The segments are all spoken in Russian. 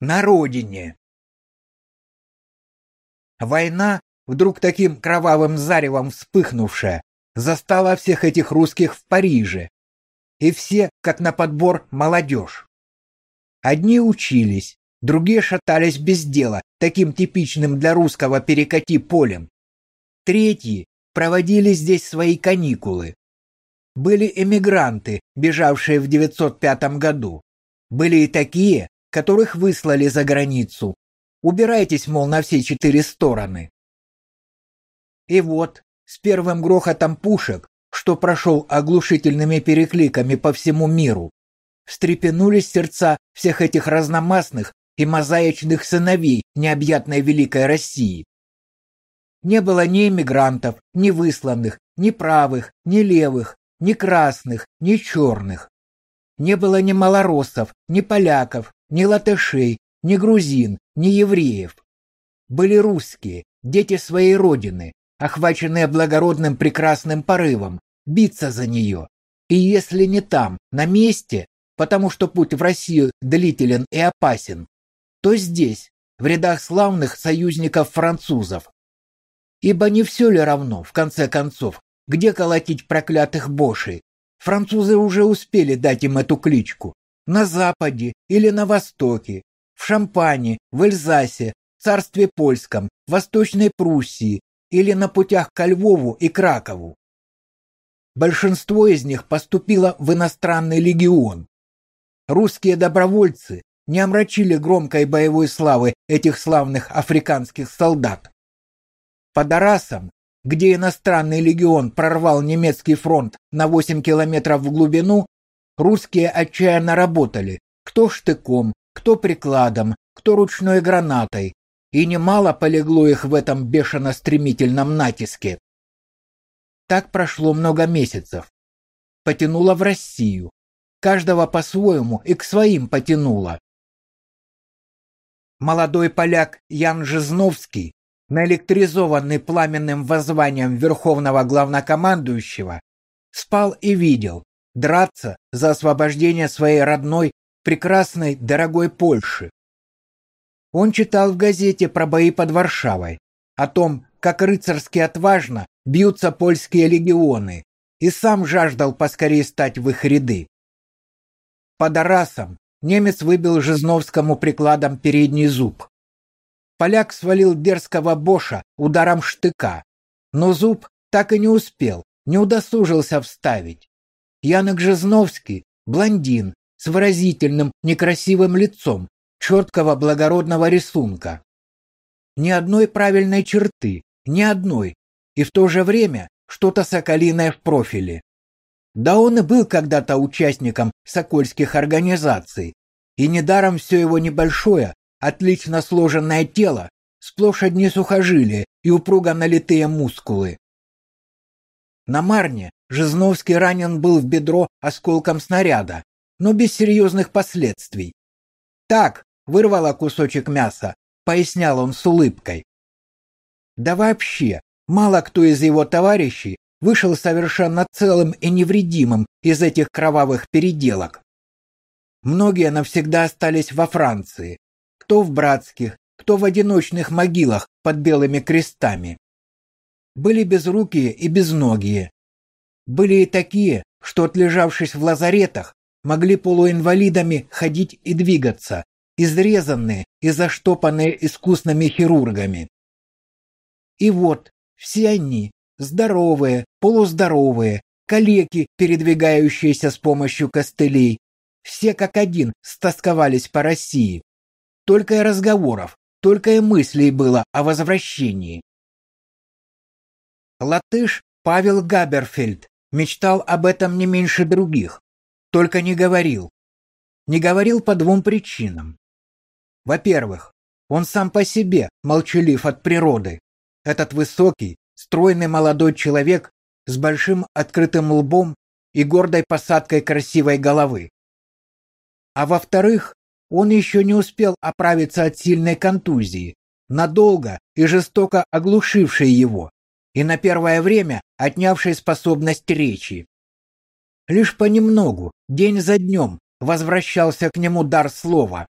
на родине. Война, вдруг таким кровавым заревом вспыхнувшая, застала всех этих русских в Париже. И все, как на подбор, молодежь. Одни учились, другие шатались без дела, таким типичным для русского перекати полем. Третьи проводили здесь свои каникулы. Были эмигранты, бежавшие в 905 году. Были и такие, которых выслали за границу. Убирайтесь, мол, на все четыре стороны. И вот, с первым грохотом пушек, что прошел оглушительными перекликами по всему миру, встрепенулись сердца всех этих разномастных и мозаичных сыновей необъятной великой России. Не было ни эмигрантов, ни высланных, ни правых, ни левых, ни красных, ни черных. Не было ни малороссов, ни поляков, ни латышей, ни грузин, ни евреев. Были русские, дети своей родины, охваченные благородным прекрасным порывом, биться за нее. И если не там, на месте, потому что путь в Россию длителен и опасен, то здесь, в рядах славных союзников французов. Ибо не все ли равно, в конце концов, где колотить проклятых бошей? Французы уже успели дать им эту кличку. На Западе или на Востоке, в Шампане, в Эльзасе, царстве Польском, Восточной Пруссии или на путях ко Львову и Кракову. Большинство из них поступило в иностранный легион. Русские добровольцы не омрачили громкой боевой славы этих славных африканских солдат. Под Арасом где иностранный легион прорвал немецкий фронт на 8 километров в глубину, русские отчаянно работали, кто штыком, кто прикладом, кто ручной гранатой, и немало полегло их в этом бешено-стремительном натиске. Так прошло много месяцев. Потянуло в Россию. Каждого по-своему и к своим потянуло. Молодой поляк Ян Жизновский наэлектризованный пламенным воззванием верховного главнокомандующего, спал и видел драться за освобождение своей родной, прекрасной, дорогой Польши. Он читал в газете про бои под Варшавой, о том, как рыцарски отважно бьются польские легионы, и сам жаждал поскорее стать в их ряды. Под Арасом немец выбил Жизновскому прикладом передний зуб. Поляк свалил дерзкого Боша ударом штыка, но зуб так и не успел, не удосужился вставить. Янок Жизновский, блондин, с выразительным, некрасивым лицом, четкого благородного рисунка. Ни одной правильной черты, ни одной, и в то же время что-то соколиное в профиле. Да он и был когда-то участником сокольских организаций, и недаром все его небольшое, Отлично сложенное тело, сплошь одни сухожилия и упруго налитые мускулы. На Марне Жизновский ранен был в бедро осколком снаряда, но без серьезных последствий. Так, вырвало кусочек мяса, пояснял он с улыбкой. Да вообще, мало кто из его товарищей вышел совершенно целым и невредимым из этих кровавых переделок. Многие навсегда остались во Франции, кто в братских, кто в одиночных могилах под белыми крестами. Были безрукие и безногие. Были и такие, что, отлежавшись в лазаретах, могли полуинвалидами ходить и двигаться, изрезанные и заштопанные искусными хирургами. И вот все они, здоровые, полуздоровые, калеки, передвигающиеся с помощью костылей, все как один стосковались по России. Только и разговоров, только и мыслей было о возвращении. Латыш Павел Габерфельд мечтал об этом не меньше других, только не говорил. Не говорил по двум причинам. Во-первых, он сам по себе молчалив от природы. Этот высокий, стройный молодой человек с большим открытым лбом и гордой посадкой красивой головы. А во-вторых, он еще не успел оправиться от сильной контузии, надолго и жестоко оглушившей его, и на первое время отнявшей способность речи. Лишь понемногу, день за днем, возвращался к нему дар слова.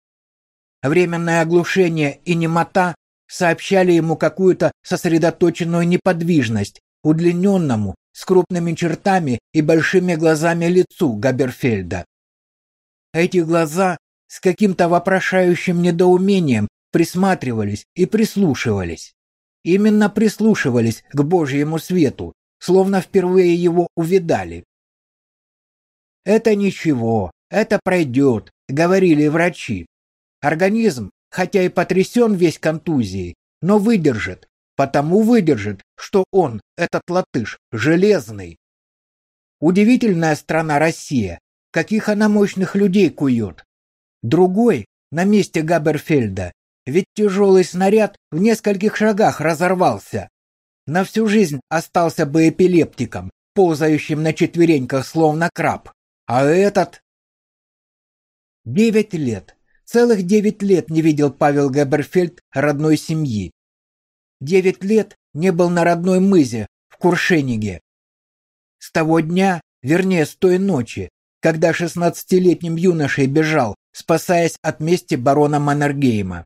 временное оглушение и немота сообщали ему какую-то сосредоточенную неподвижность, удлиненному, с крупными чертами и большими глазами лицу Габерфельда. Эти глаза с каким-то вопрошающим недоумением присматривались и прислушивались. Именно прислушивались к Божьему свету, словно впервые его увидали. «Это ничего, это пройдет», — говорили врачи. Организм, хотя и потрясен весь контузией, но выдержит, потому выдержит, что он, этот латыш, железный. Удивительная страна Россия, каких она мощных людей кует. Другой, на месте Габерфельда, ведь тяжелый снаряд в нескольких шагах разорвался. На всю жизнь остался бы эпилептиком, ползающим на четвереньках словно краб. А этот... Девять лет. Целых девять лет не видел Павел Габерфельд родной семьи. Девять лет не был на родной мызе в Куршениге. С того дня, вернее, с той ночи, когда шестнадцатилетним юношей бежал, спасаясь от мести барона Маннергейма.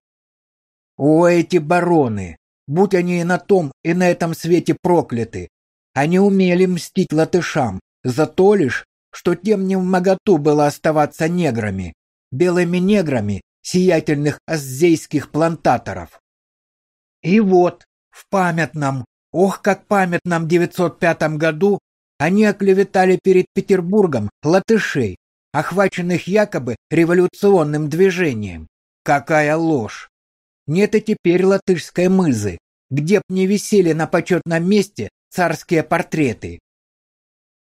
О, эти бароны! Будь они и на том, и на этом свете прокляты! Они умели мстить латышам за то лишь, что тем не в моготу было оставаться неграми, белыми неграми сиятельных аззейских плантаторов. И вот, в памятном, ох, как памятном 905 году они оклеветали перед Петербургом латышей, охваченных якобы революционным движением. Какая ложь! Нет и теперь латышской мызы, где б не висели на почетном месте царские портреты.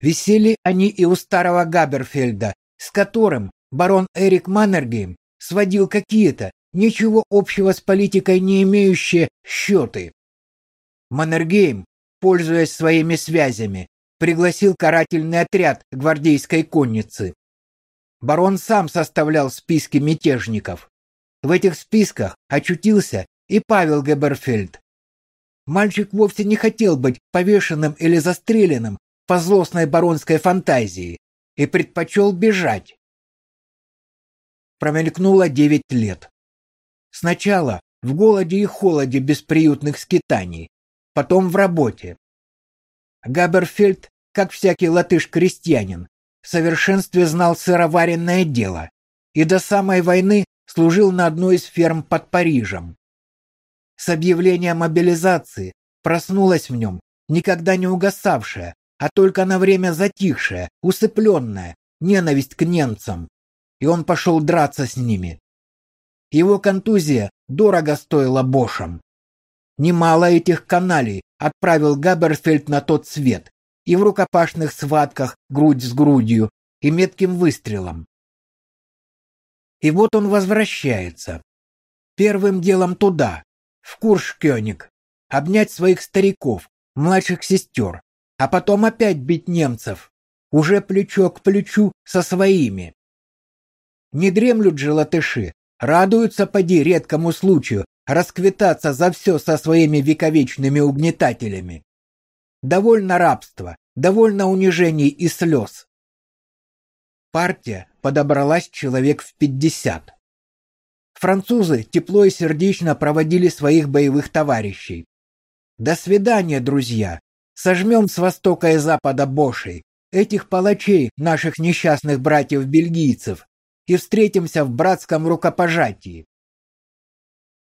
Висели они и у старого Габерфельда, с которым барон Эрик Маннергейм сводил какие-то, ничего общего с политикой не имеющие, счеты. Маннергейм, пользуясь своими связями, пригласил карательный отряд гвардейской конницы. Барон сам составлял списки мятежников. В этих списках очутился и Павел Геберфельд. Мальчик вовсе не хотел быть повешенным или застреленным по злостной баронской фантазии и предпочел бежать. Промелькнуло девять лет. Сначала в голоде и холоде бесприютных скитаний, потом в работе. Габерфельд, как всякий латыш-крестьянин, в совершенстве знал сыроваренное дело и до самой войны служил на одной из ферм под Парижем. С объявлением мобилизации проснулась в нем никогда не угасавшая, а только на время затихшая, усыпленная ненависть к немцам, и он пошел драться с ними. Его контузия дорого стоила Бошам. Немало этих каналей отправил Габерфельд на тот свет, и в рукопашных схватках грудь с грудью, и метким выстрелом. И вот он возвращается. Первым делом туда, в Куршкёник, обнять своих стариков, младших сестер, а потом опять бить немцев, уже плечо к плечу со своими. Не дремлют же латыши, радуются поди редкому случаю расквитаться за все со своими вековечными угнетателями. Довольно рабства, довольно унижений и слез. Партия подобралась человек в пятьдесят. Французы тепло и сердечно проводили своих боевых товарищей. До свидания, друзья. Сожмем с востока и запада бошей, этих палачей, наших несчастных братьев-бельгийцев, и встретимся в братском рукопожатии.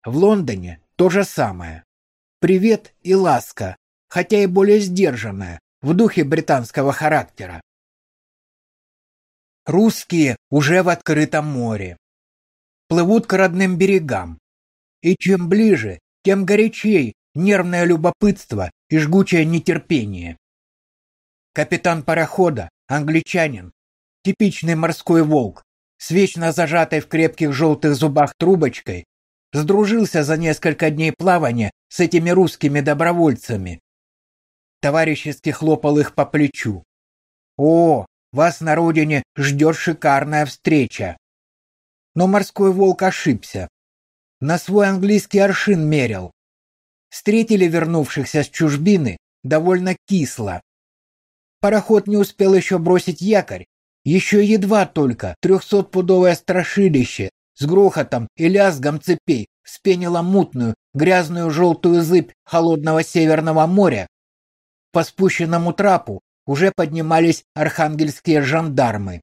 В Лондоне то же самое. Привет и ласка, хотя и более сдержанная, в духе британского характера. Русские уже в открытом море. Плывут к родным берегам. И чем ближе, тем горячей нервное любопытство и жгучее нетерпение. Капитан парохода, англичанин, типичный морской волк, с вечно зажатой в крепких желтых зубах трубочкой, сдружился за несколько дней плавания с этими русскими добровольцами. Товарищески хлопал их по плечу. «О, вас на родине ждет шикарная встреча!» Но морской волк ошибся. На свой английский аршин мерил, встретили вернувшихся с чужбины довольно кисло. Пароход не успел еще бросить якорь, еще едва только трехсотпудовое страшилище с грохотом и лязгом цепей вспенила мутную, грязную желтую зыбь холодного Северного моря. По спущенному трапу уже поднимались архангельские жандармы.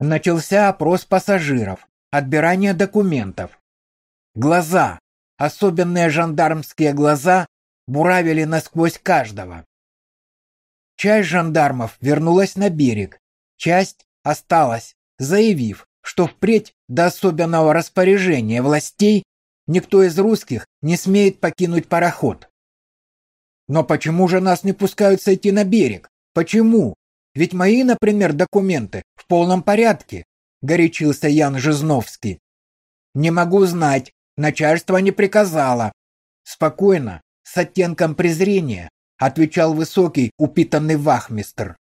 Начался опрос пассажиров, отбирание документов. Глаза, особенные жандармские глаза, буравили насквозь каждого. Часть жандармов вернулась на берег, часть осталась, заявив, что впредь до особенного распоряжения властей никто из русских не смеет покинуть пароход. Но почему же нас не пускают сойти на берег? Почему? Ведь мои, например, документы в полном порядке, горячился Ян Жизновский. Не могу знать, начальство не приказало. Спокойно, с оттенком презрения, отвечал высокий, упитанный вахмистр.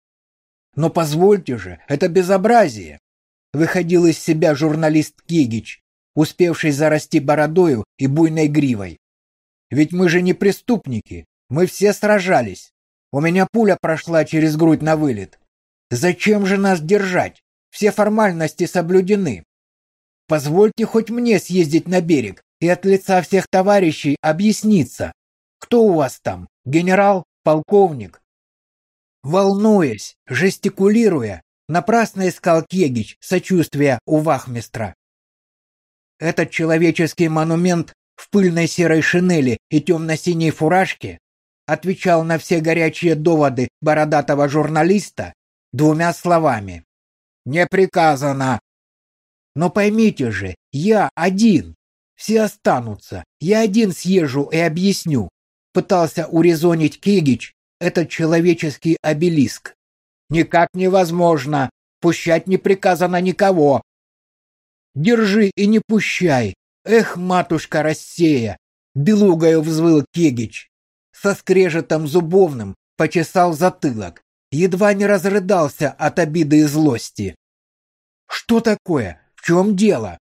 Но позвольте же, это безобразие выходил из себя журналист Кегич, успевший зарасти бородою и буйной гривой. Ведь мы же не преступники, мы все сражались. У меня пуля прошла через грудь на вылет. Зачем же нас держать? Все формальности соблюдены. Позвольте хоть мне съездить на берег и от лица всех товарищей объясниться. Кто у вас там? Генерал? Полковник? Волнуясь, жестикулируя, Напрасно искал Кегич сочувствия у вахмистра. Этот человеческий монумент в пыльной серой шинели и темно-синей фуражке отвечал на все горячие доводы бородатого журналиста двумя словами. «Не приказано!» «Но поймите же, я один. Все останутся. Я один съезжу и объясню», пытался урезонить Кегич этот человеческий обелиск никак невозможно. Пущать не приказано никого. Держи и не пущай. Эх, матушка Россия! Белугою взвыл Кегич. Со скрежетом зубовным почесал затылок. Едва не разрыдался от обиды и злости. Что такое? В чем дело?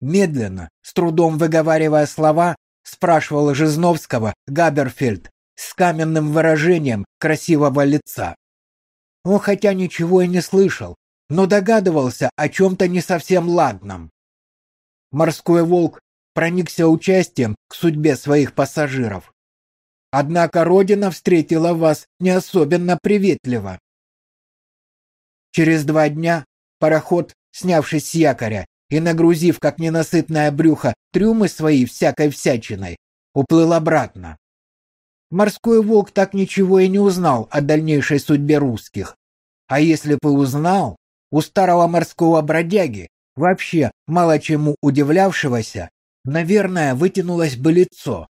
Медленно, с трудом выговаривая слова, спрашивал Жизновского Габерфельд с каменным выражением красивого лица. Он хотя ничего и не слышал, но догадывался о чем-то не совсем ладном. Морской волк проникся участием к судьбе своих пассажиров. Однако родина встретила вас не особенно приветливо. Через два дня пароход, снявшись с якоря и нагрузив как ненасытное брюхо трюмы свои всякой всячиной, уплыл обратно. Морской волк так ничего и не узнал о дальнейшей судьбе русских. А если бы узнал, у старого морского бродяги, вообще мало чему удивлявшегося, наверное, вытянулось бы лицо.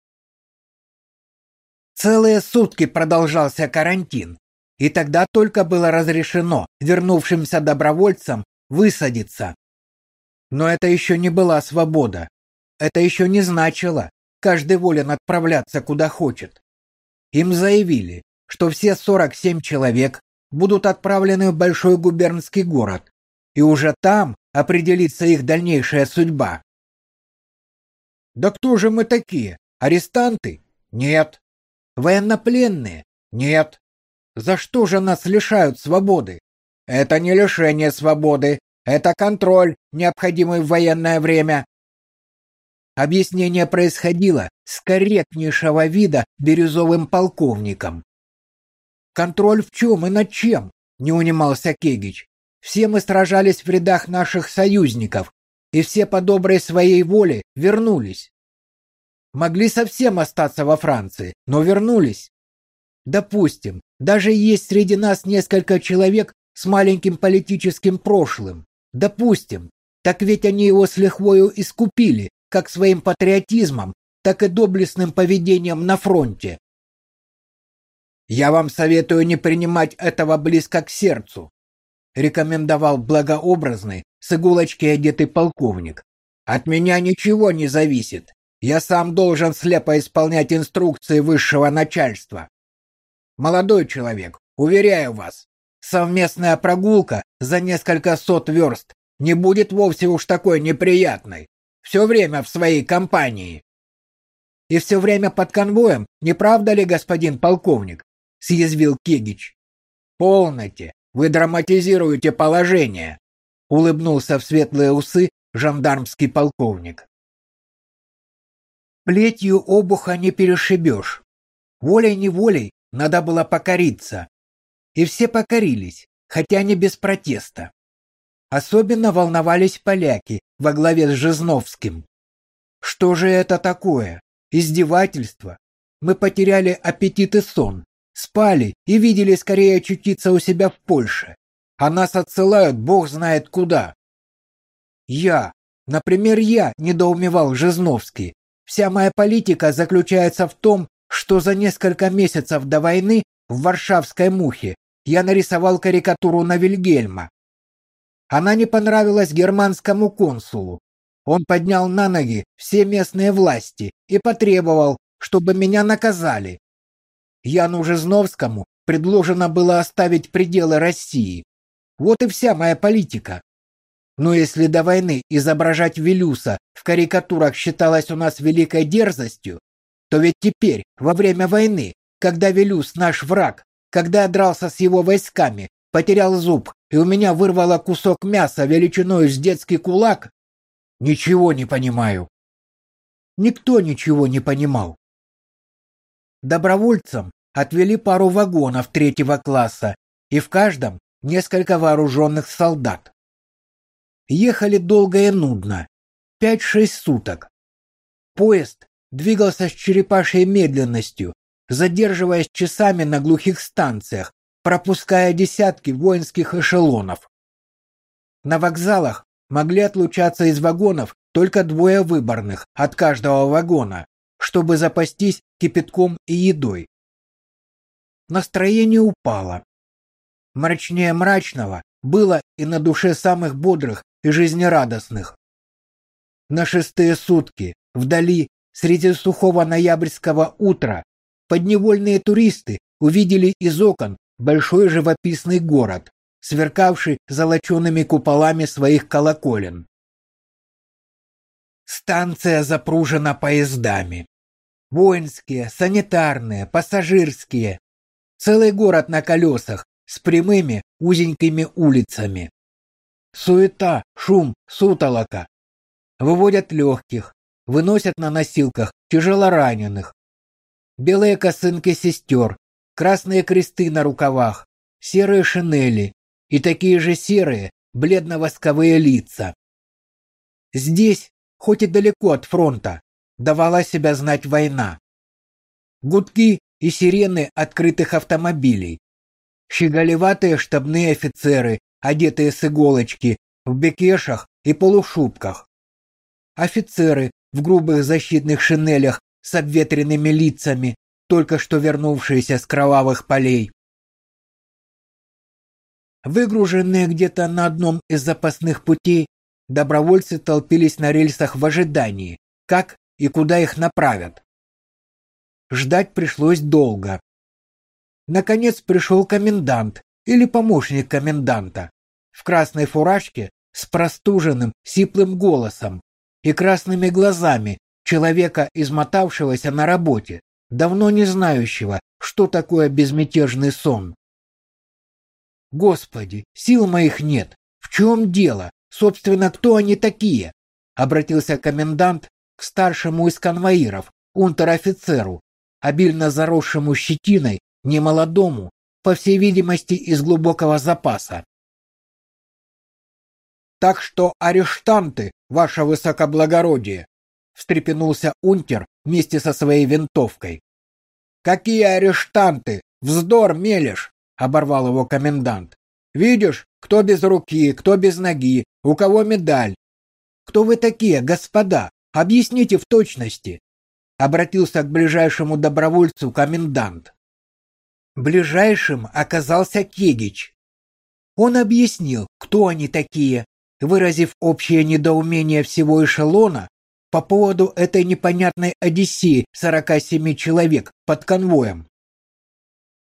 Целые сутки продолжался карантин, и тогда только было разрешено вернувшимся добровольцам высадиться. Но это еще не была свобода. Это еще не значило, каждый волен отправляться куда хочет. Им заявили, что все 47 человек будут отправлены в большой губернский город, и уже там определится их дальнейшая судьба. Да кто же мы такие? Арестанты? Нет. Военнопленные? Нет. За что же нас лишают свободы? Это не лишение свободы, это контроль, необходимый в военное время. Объяснение происходило с корректнейшего вида бирюзовым полковником. «Контроль в чем и над чем?» — не унимался Кегич. «Все мы сражались в рядах наших союзников, и все по доброй своей воле вернулись. Могли совсем остаться во Франции, но вернулись. Допустим, даже есть среди нас несколько человек с маленьким политическим прошлым. Допустим, так ведь они его с лихвою искупили, как своим патриотизмом, так и доблестным поведением на фронте. Я вам советую не принимать этого близко к сердцу, рекомендовал благообразный, с иголочки одетый полковник. От меня ничего не зависит. Я сам должен слепо исполнять инструкции высшего начальства. Молодой человек, уверяю вас, совместная прогулка за несколько сот верст не будет вовсе уж такой неприятной все время в своей компании. И все время под конвоем, не правда ли, господин полковник? съязвил Кегич. Полноте, вы драматизируете положение, улыбнулся в светлые усы жандармский полковник. Плетью обуха не перешибешь. Волей-неволей надо было покориться. И все покорились, хотя не без протеста. Особенно волновались поляки во главе с Жизновским. Что же это такое? Издевательство? Мы потеряли аппетит и сон, спали и видели скорее очутиться у себя в Польше. А нас отсылают бог знает куда. Я, например, я недоумевал Жизновский. Вся моя политика заключается в том, что за несколько месяцев до войны в Варшавской мухе я нарисовал карикатуру на Вильгельма. Она не понравилась германскому консулу. Он поднял на ноги все местные власти и потребовал, чтобы меня наказали. Яну Жизновскому предложено было оставить пределы России. Вот и вся моя политика. Но если до войны изображать Велюса в карикатурах считалось у нас великой дерзостью, то ведь теперь, во время войны, когда Велюс наш враг, когда я дрался с его войсками, потерял зуб, и у меня вырвало кусок мяса величиной с детский кулак, ничего не понимаю. Никто ничего не понимал. Добровольцам отвели пару вагонов третьего класса, и в каждом несколько вооруженных солдат. Ехали долго и нудно, пять-шесть суток. Поезд двигался с черепашьей медленностью, задерживаясь часами на глухих станциях, пропуская десятки воинских эшелонов. На вокзалах могли отлучаться из вагонов только двое выборных от каждого вагона, чтобы запастись кипятком и едой. Настроение упало. Мрачнее мрачного было и на душе самых бодрых и жизнерадостных. На шестые сутки, вдали, среди сухого ноябрьского утра, подневольные туристы увидели из окон большой живописный город, сверкавший золочеными куполами своих колоколен. Станция запружена поездами. Воинские, санитарные, пассажирские. Целый город на колесах с прямыми узенькими улицами. Суета, шум, сутолока. Выводят легких, выносят на носилках тяжелораненых. Белые косынки сестер, красные кресты на рукавах, серые шинели и такие же серые бледно-восковые лица. Здесь, хоть и далеко от фронта, давала себя знать война. Гудки и сирены открытых автомобилей. Щеголеватые штабные офицеры, одетые с иголочки, в бекешах и полушубках. Офицеры в грубых защитных шинелях с обветренными лицами, только что вернувшиеся с кровавых полей. Выгруженные где-то на одном из запасных путей, добровольцы толпились на рельсах в ожидании, как и куда их направят. Ждать пришлось долго. Наконец пришел комендант или помощник коменданта в красной фуражке с простуженным, сиплым голосом и красными глазами человека, измотавшегося на работе, давно не знающего, что такое безмятежный сон. Господи, сил моих нет. В чем дело? Собственно, кто они такие? Обратился комендант к старшему из конвоиров, унтер-офицеру, обильно заросшему щетиной, немолодому, по всей видимости, из глубокого запаса. Так что арештанты, ваше высокоблагородие, встрепенулся унтер вместе со своей винтовкой. Какие арештанты? Вздор мелешь, оборвал его комендант. Видишь, кто без руки, кто без ноги, у кого медаль. Кто вы такие, господа? Объясните в точности, обратился к ближайшему добровольцу комендант. Ближайшим оказался Кегич. Он объяснил, кто они такие, выразив общее недоумение всего эшелона по поводу этой непонятной одиссеи 47 человек под конвоем.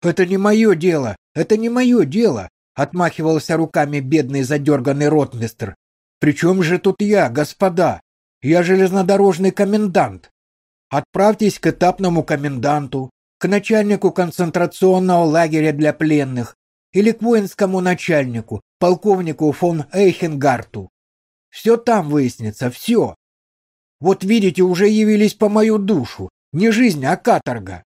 «Это не мое дело, это не мое дело», — отмахивался руками бедный задерганный ротмистр. «Причем же тут я, господа? Я железнодорожный комендант. Отправьтесь к этапному коменданту, к начальнику концентрационного лагеря для пленных или к воинскому начальнику, полковнику фон Эйхенгарту. Все там выяснится, все. Вот видите, уже явились по мою душу. Не жизнь, а каторга.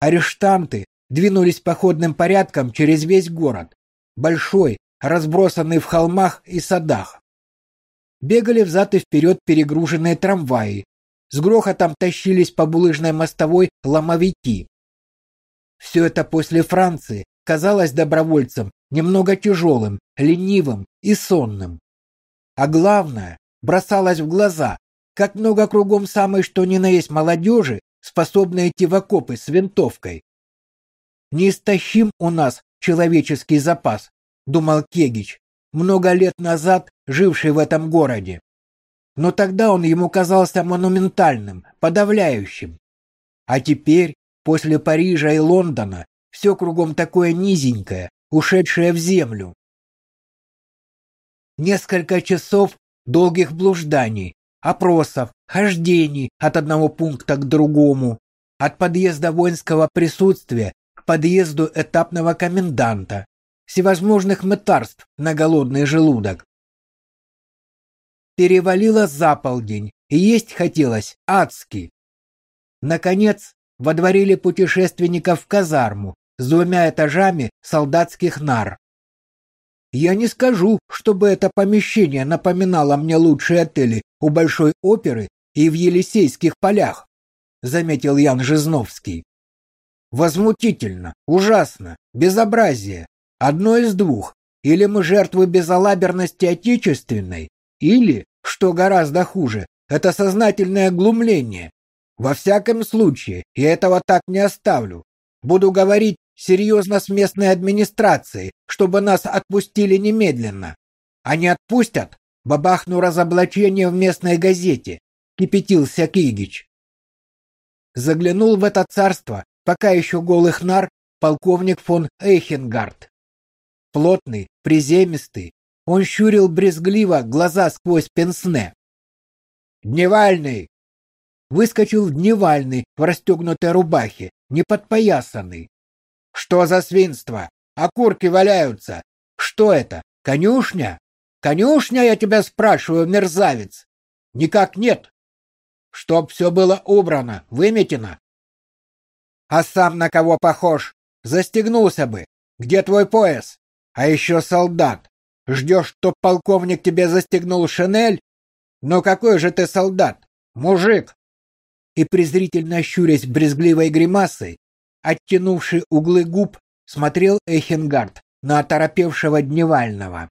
Арештанты двинулись походным порядком через весь город. Большой, разбросанный в холмах и садах. Бегали взад и вперед перегруженные трамваи. С грохотом тащились по булыжной мостовой ломовики. Все это после Франции казалось добровольцам немного тяжелым, ленивым и сонным. А главное, бросалось в глаза, как много кругом самой что ни на есть молодежи, способной идти в окопы с винтовкой. Неистощим у нас человеческий запас, думал Кегич, много лет назад живший в этом городе. Но тогда он ему казался монументальным, подавляющим. А теперь, после Парижа и Лондона, все кругом такое низенькое, ушедшее в землю. Несколько часов долгих блужданий, опросов, хождений от одного пункта к другому, от подъезда воинского присутствия к подъезду этапного коменданта, всевозможных мытарств на голодный желудок. Перевалило за полдень, и есть хотелось адски. Наконец, водворили путешественников в казарму с двумя этажами солдатских нар. Я не скажу, чтобы это помещение напоминало мне лучшие отели у Большой оперы и в Елисейских полях, заметил Ян Жизновский. Возмутительно, ужасно, безобразие. Одно из двух. Или мы жертвы безалаберности отечественной, или, что гораздо хуже, это сознательное глумление. Во всяком случае, я этого так не оставлю. Буду говорить серьезно с местной администрацией, чтобы нас отпустили немедленно. Не отпустят, бабахну разоблачение в местной газете, кипятился Кигич. Заглянул в это царство, пока еще голых нар, полковник фон Эйхенгард. Плотный, приземистый, он щурил брезгливо глаза сквозь пенсне. «Дневальный!» Выскочил дневальный в расстегнутой рубахе, не подпоясанный. «Что за свинство? Окурки валяются! Что это? Конюшня? Конюшня, я тебя спрашиваю, мерзавец! Никак нет! Чтоб все было убрано, выметено!» «А сам на кого похож? Застегнулся бы! Где твой пояс? А еще солдат! Ждешь, чтоб полковник тебе застегнул шинель? Но какой же ты солдат? Мужик!» И презрительно щурясь брезгливой гримасой, оттянувший углы губ, смотрел Эхенгард на оторопевшего Дневального.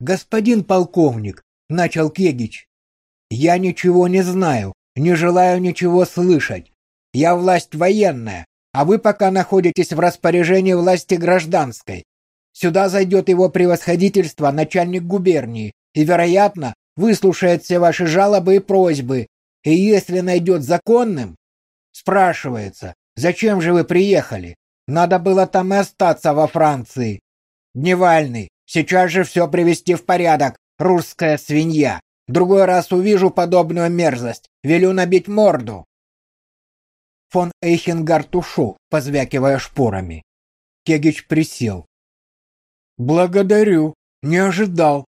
«Господин полковник», — начал Кегич, — «я ничего не знаю, не желаю ничего слышать. Я власть военная, а вы пока находитесь в распоряжении власти гражданской. Сюда зайдет его превосходительство, начальник губернии, и, вероятно, выслушает все ваши жалобы и просьбы. И если найдет законным, спрашивается, зачем же вы приехали? Надо было там и остаться во Франции. Дневальный, сейчас же все привести в порядок, русская свинья. Другой раз увижу подобную мерзость, велю набить морду. Фон Эйхенгард ушел, позвякивая шпорами. Кегич присел. Благодарю, не ожидал.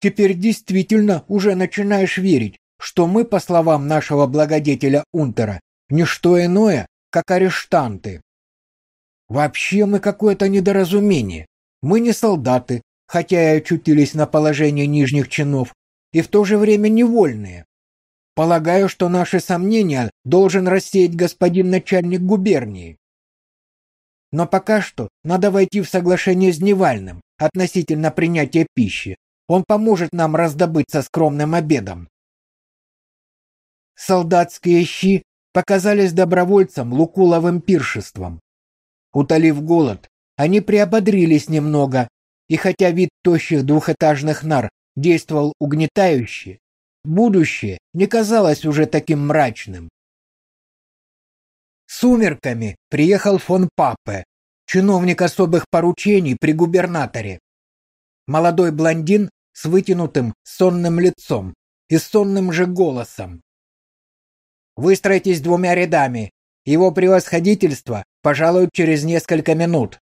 Теперь действительно уже начинаешь верить, что мы, по словам нашего благодетеля Унтера, не что иное, как арештанты. Вообще мы какое-то недоразумение. Мы не солдаты, хотя и очутились на положении нижних чинов, и в то же время невольные. Полагаю, что наши сомнения должен рассеять господин начальник губернии. Но пока что надо войти в соглашение с Невальным относительно принятия пищи. Он поможет нам раздобыться скромным обедом. Солдатские щи показались добровольцам лукуловым пиршеством. Утолив голод, они приободрились немного, и хотя вид тощих двухэтажных нар действовал угнетающе, будущее не казалось уже таким мрачным. Сумерками приехал фон Папе, чиновник особых поручений при губернаторе. Молодой блондин с вытянутым сонным лицом и сонным же голосом. Выстройтесь двумя рядами. Его превосходительство пожалуй через несколько минут.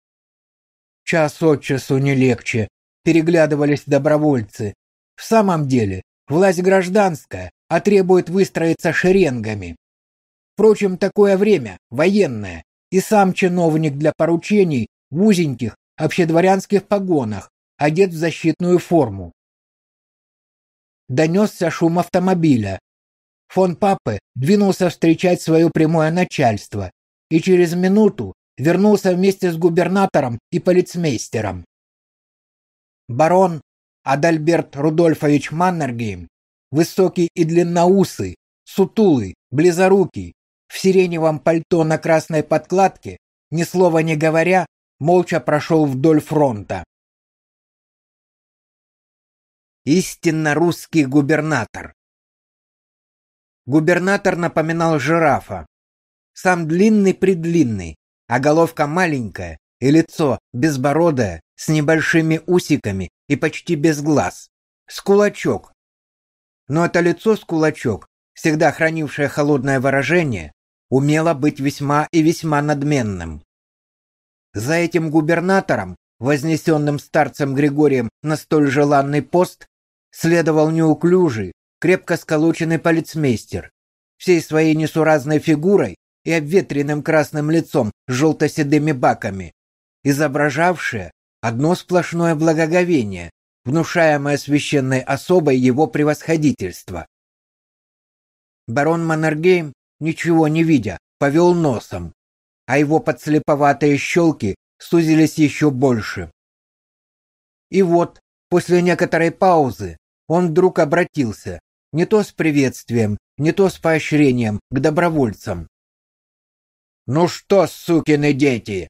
Час от часу не легче, переглядывались добровольцы, В самом деле, власть гражданская, а требует выстроиться шеренгами. Впрочем, такое время, военное, и сам чиновник для поручений в узеньких общедворянских погонах, одет в защитную форму. Донесся шум автомобиля. Фон Папе двинулся встречать свое прямое начальство и через минуту вернулся вместе с губернатором и полицмейстером. Барон Адальберт Рудольфович Маннергейм, высокий и длинноусый, сутулый, близорукий, в сиреневом пальто на красной подкладке, ни слова не говоря, молча прошел вдоль фронта. Истинно русский губернатор. Губернатор напоминал жирафа. Сам длинный-предлинный, а головка маленькая и лицо безбородое, с небольшими усиками и почти без глаз. С кулачок. Но это лицо с кулачок, всегда хранившее холодное выражение, умело быть весьма и весьма надменным. За этим губернатором, вознесенным старцем Григорием на столь желанный пост, следовал неуклюжий, крепко сколоченный полицмейстер, всей своей несуразной фигурой и обветренным красным лицом с желто-седыми баками, изображавшее одно сплошное благоговение, внушаемое священной особой его превосходительства. Барон Маннергейм, ничего не видя, повел носом, а его подслеповатые щелки сузились еще больше. И вот, после некоторой паузы, он вдруг обратился, не то с приветствием, не то с поощрением к добровольцам. «Ну что, сукины дети!»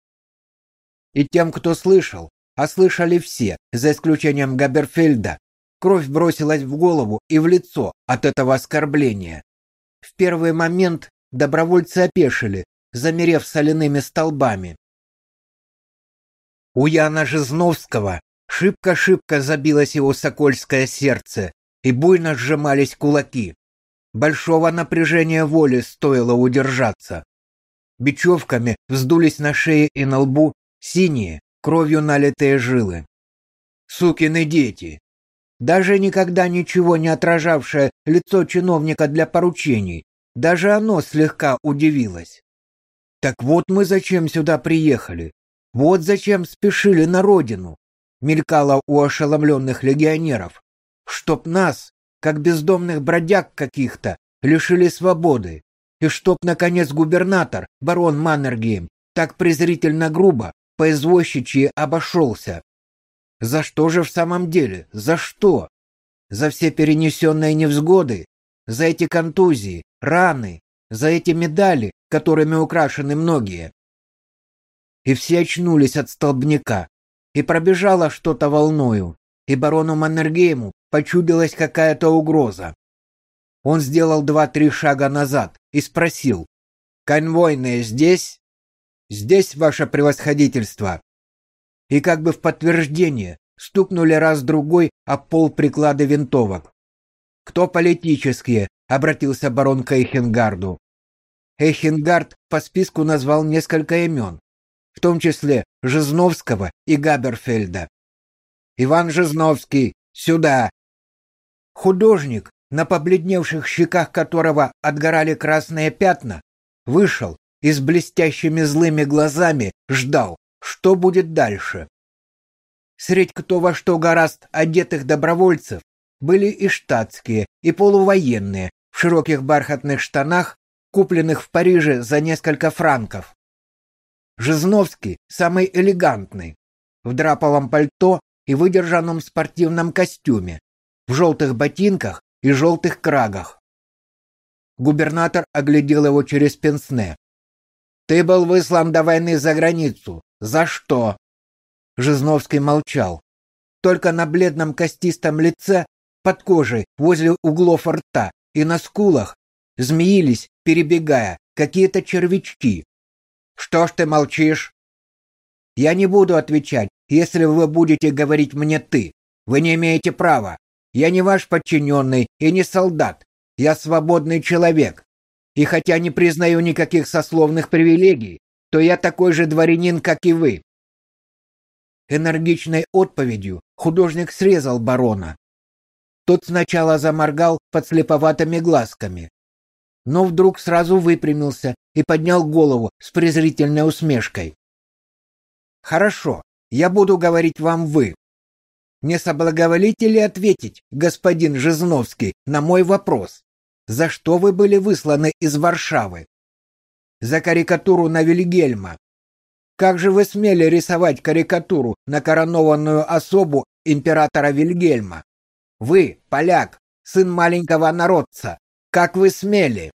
И тем, кто слышал, а слышали все, за исключением Габерфельда, кровь бросилась в голову и в лицо от этого оскорбления. В первый момент добровольцы опешили, замерев соляными столбами. У Яна Жизновского шибко-шибко забилось его сокольское сердце, и буйно сжимались кулаки. Большого напряжения воли стоило удержаться. Бечевками вздулись на шее и на лбу синие, кровью налитые жилы. Сукины дети! Даже никогда ничего не отражавшее лицо чиновника для поручений, даже оно слегка удивилось. Так вот мы зачем сюда приехали. Вот зачем спешили на родину. Мелькало у ошеломленных легионеров. Чтоб нас, как бездомных бродяг каких-то, лишили свободы. И чтоб, наконец, губернатор, барон Маннергейм, так презрительно грубо, по-извозчичьи обошелся. За что же в самом деле? За что? За все перенесенные невзгоды? За эти контузии, раны? За эти медали, которыми украшены многие. И все очнулись от столбняка, и пробежало что-то волною, и барону Маннергейму почудилась какая-то угроза. Он сделал два-три шага назад и спросил, «Конвойные здесь?» «Здесь, ваше превосходительство!» И как бы в подтверждение стукнули раз-другой о пол приклады винтовок. «Кто политические?» — обратился барон к Эйхенгарду. Эйхенгард по списку назвал несколько имен, в том числе Жизновского и Габерфельда. «Иван Жизновский, сюда!» Художник, на побледневших щеках которого отгорали красные пятна, вышел и с блестящими злыми глазами ждал, что будет дальше. Средь кто во что гораст одетых добровольцев были и штатские, и полувоенные в широких бархатных штанах купленных в Париже за несколько франков. Жизновский самый элегантный, в драповом пальто и выдержанном спортивном костюме, в желтых ботинках и желтых крагах. Губернатор оглядел его через пенсне. «Ты был выслан до войны за границу. За что?» Жизновский молчал. Только на бледном костистом лице, под кожей, возле углов рта и на скулах змеились, перебегая, какие-то червячки. Что ж ты молчишь? Я не буду отвечать, если вы будете говорить мне ты. Вы не имеете права. Я не ваш подчиненный и не солдат. Я свободный человек. И хотя не признаю никаких сословных привилегий, то я такой же дворянин, как и вы. Энергичной отповедью художник срезал барона. Тот сначала заморгал под слеповатыми глазками, но вдруг сразу выпрямился и поднял голову с презрительной усмешкой. Хорошо, я буду говорить вам вы. Не соблаговолите ли ответить, господин Жизновский, на мой вопрос? За что вы были высланы из Варшавы? За карикатуру на Вильгельма. Как же вы смели рисовать карикатуру на коронованную особу императора Вильгельма? Вы, поляк, сын маленького народца, как вы смели?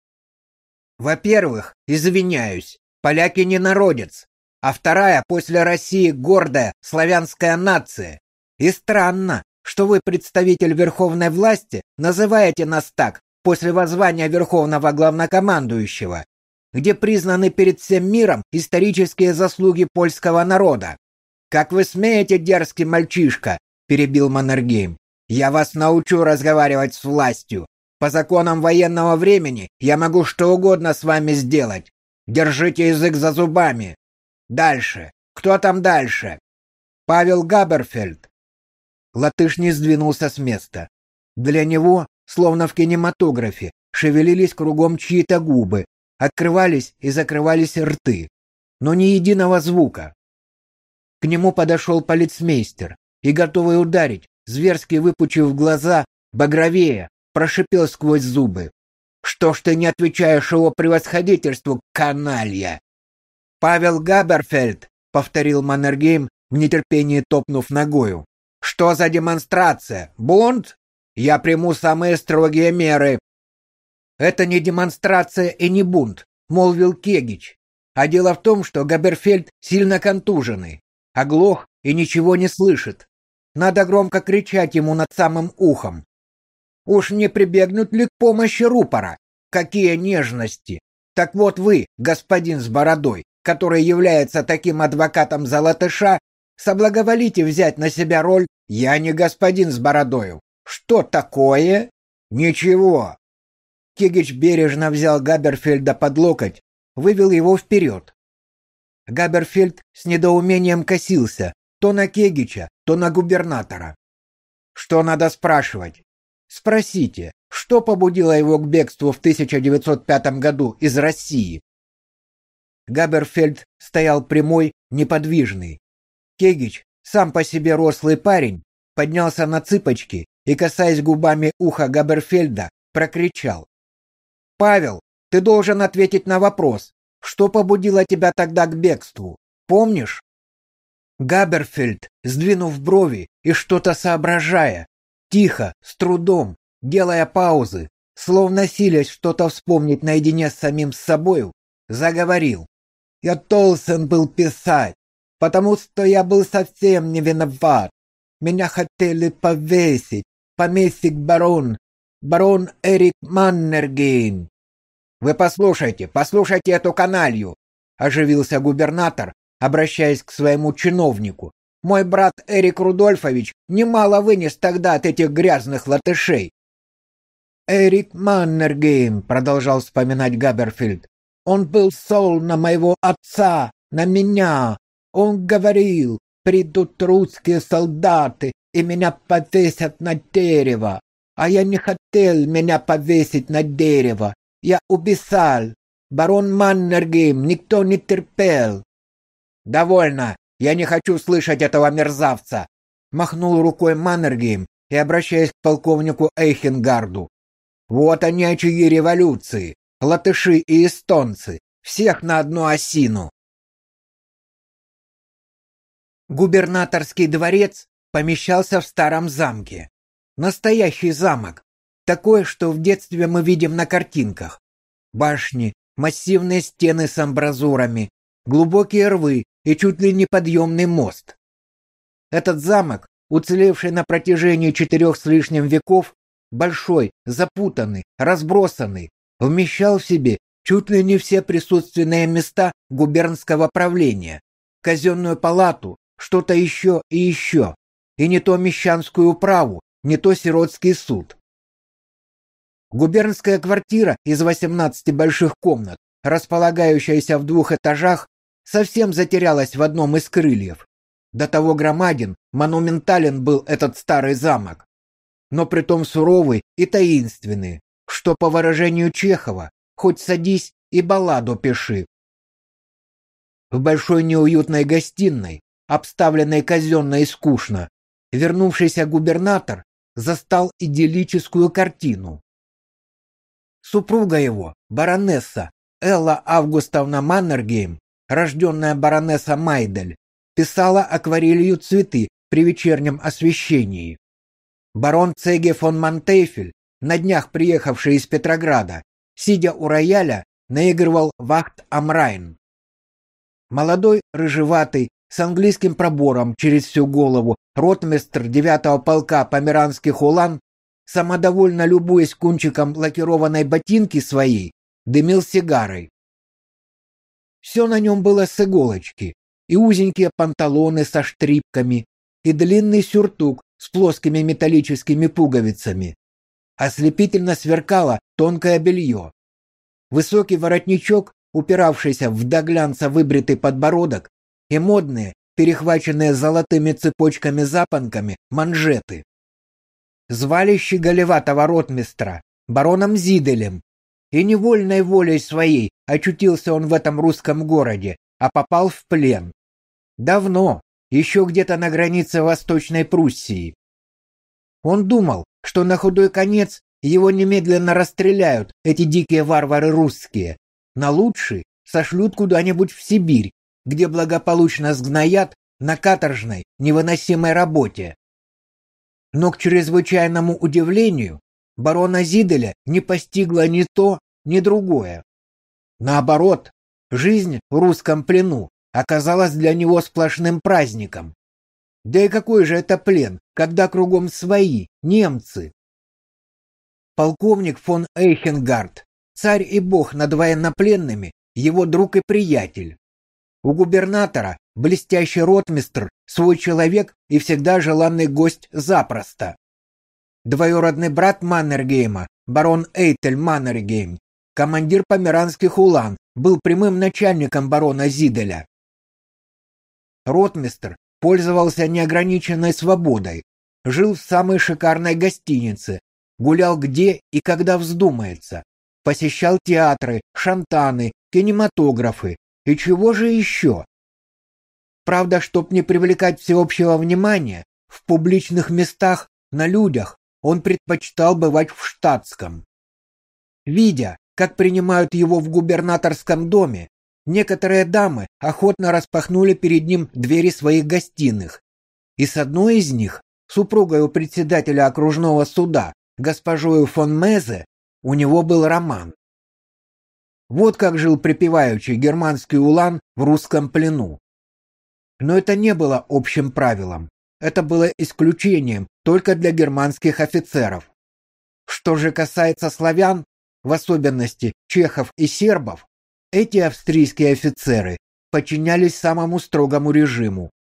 Во-первых, извиняюсь, поляки не народец, а вторая после России гордая славянская нация. И странно, что вы, представитель верховной власти, называете нас так после воззвания верховного главнокомандующего, где признаны перед всем миром исторические заслуги польского народа. Как вы смеете, дерзкий мальчишка, перебил Маннергейм. Я вас научу разговаривать с властью. По законам военного времени я могу что угодно с вами сделать. Держите язык за зубами. Дальше. Кто там дальше? Павел Габерфельд. Латыш не сдвинулся с места. Для него, словно в кинематографе, шевелились кругом чьи-то губы, открывались и закрывались рты, но ни единого звука. К нему подошел полицмейстер и, готовый ударить, зверски выпучив глаза, багровее, прошипел сквозь зубы. «Что ж ты не отвечаешь его превосходительству, каналья?» Павел Габерфельд, повторил Маннергейм, в нетерпении топнув ногою. Что за демонстрация? Бунт? Я приму самые строгие меры. Это не демонстрация и не бунт, молвил Кегич. А дело в том, что Габерфельд сильно контуженный, оглох и ничего не слышит. Надо громко кричать ему над самым ухом. Уж не прибегнут ли к помощи рупора? Какие нежности! Так вот вы, господин с бородой, который является таким адвокатом за латыша, соблаговолите взять на себя роль «Я не господин с бородою». Что такое? Ничего. Кигич бережно взял Габерфельда под локоть, вывел его вперед. Габерфельд с недоумением косился то на Кегича, то на губернатора. Что надо спрашивать? Спросите, что побудило его к бегству в 1905 году из России? Габерфельд стоял прямой, неподвижный. Кегич, сам по себе рослый парень, поднялся на цыпочки и, касаясь губами уха Габерфельда, прокричал. «Павел, ты должен ответить на вопрос, что побудило тебя тогда к бегству, помнишь?» Габерфельд, сдвинув брови и что-то соображая, тихо, с трудом, делая паузы, словно силясь что-то вспомнить наедине с самим собою, заговорил. Я должен был писать, потому что я был совсем не виноват. Меня хотели повесить, поместик барон, барон Эрик Маннергейн. Вы послушайте, послушайте эту каналью, оживился губернатор, обращаясь к своему чиновнику. Мой брат Эрик Рудольфович немало вынес тогда от этих грязных латышей. Эрик Маннергейм, продолжал вспоминать Габерфильд, он был сол на моего отца, на меня. Он говорил, придут русские солдаты и меня повесят на дерево. А я не хотел меня повесить на дерево. Я убежал. Барон Маннергейм никто не терпел. Довольно. Я не хочу слышать этого мерзавца. Махнул рукой Маннергейм и обращаясь к полковнику Эйхенгарду. Вот они очаги революции латыши и эстонцы, всех на одну осину. Губернаторский дворец помещался в старом замке. Настоящий замок, такой, что в детстве мы видим на картинках. Башни, массивные стены с амбразурами, глубокие рвы и чуть ли не подъемный мост. Этот замок, уцелевший на протяжении четырех с лишним веков, большой, запутанный, разбросанный, вмещал в себе чуть ли не все присутственные места губернского правления, казенную палату, что-то еще и еще, и не то мещанскую управу, не то сиротский суд. Губернская квартира из 18 больших комнат, располагающаяся в двух этажах, совсем затерялась в одном из крыльев. До того громаден, монументален был этот старый замок. но притом суровый и таинственный, что, по выражению Чехова, хоть садись и балладу пиши. В большой неуютной гостиной, обставленной казенно и скучно, вернувшийся губернатор застал идиллическую картину. Супруга его, баронесса Элла Августовна Маннергейм, рожденная баронесса Майдель, писала акварелью цветы при вечернем освещении. Барон Цеге фон Монтейфель, на днях приехавший из Петрограда, сидя у рояля, наигрывал вахт Амрайн. Молодой, рыжеватый, с английским пробором через всю голову, ротмистр девятого полка померанских улан, самодовольно любуясь кончиком лакированной ботинки своей, дымил сигарой. Все на нем было с иголочки, и узенькие панталоны со штрипками, и длинный сюртук с плоскими металлическими пуговицами. Ослепительно сверкало тонкое белье. Высокий воротничок, упиравшийся в до глянца выбритый подбородок, и модные, перехваченные золотыми цепочками-запонками, манжеты. Звали щеголеватого ротмистра бароном Зиделем, и невольной волей своей очутился он в этом русском городе, а попал в плен. Давно, еще где-то на границе Восточной Пруссии. Он думал, что на худой конец его немедленно расстреляют эти дикие варвары русские, на лучший сошлют куда-нибудь в Сибирь, где благополучно сгноят на каторжной, невыносимой работе. Но к чрезвычайному удивлению барона Зиделя не постигло ни то, ни другое. Наоборот, жизнь в русском плену оказалась для него сплошным праздником. Да и какой же это плен, когда кругом свои, немцы? Полковник фон Эйхенгард, царь и бог над военнопленными, его друг и приятель. У губернатора блестящий ротмистр, свой человек и всегда желанный гость запросто. Двоюродный брат Маннергейма, барон Эйтель Маннергейм, командир померанских улан, был прямым начальником барона Зиделя. Ротмистр пользовался неограниченной свободой, жил в самой шикарной гостинице, гулял где и когда вздумается, посещал театры, шантаны, кинематографы, и чего же еще? Правда, чтоб не привлекать всеобщего внимания, в публичных местах, на людях, он предпочитал бывать в штатском. Видя, как принимают его в губернаторском доме, некоторые дамы охотно распахнули перед ним двери своих гостиных. И с одной из них, супругой у председателя окружного суда, госпожой фон Мезе, у него был роман. Вот как жил припеваючи германский улан в русском плену. Но это не было общим правилом. Это было исключением только для германских офицеров. Что же касается славян, в особенности чехов и сербов, эти австрийские офицеры подчинялись самому строгому режиму.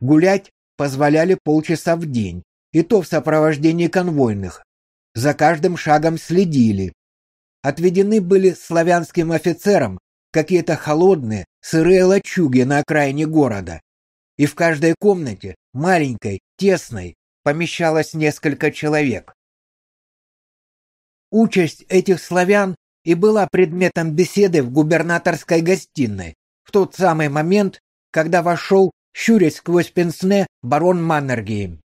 Гулять позволяли полчаса в день, и то в сопровождении конвойных. За каждым шагом следили, Отведены были славянским офицерам какие-то холодные, сырые лачуги на окраине города. И в каждой комнате, маленькой, тесной, помещалось несколько человек. Участь этих славян и была предметом беседы в губернаторской гостиной в тот самый момент, когда вошел, щурясь сквозь пенсне, барон Маннергейм.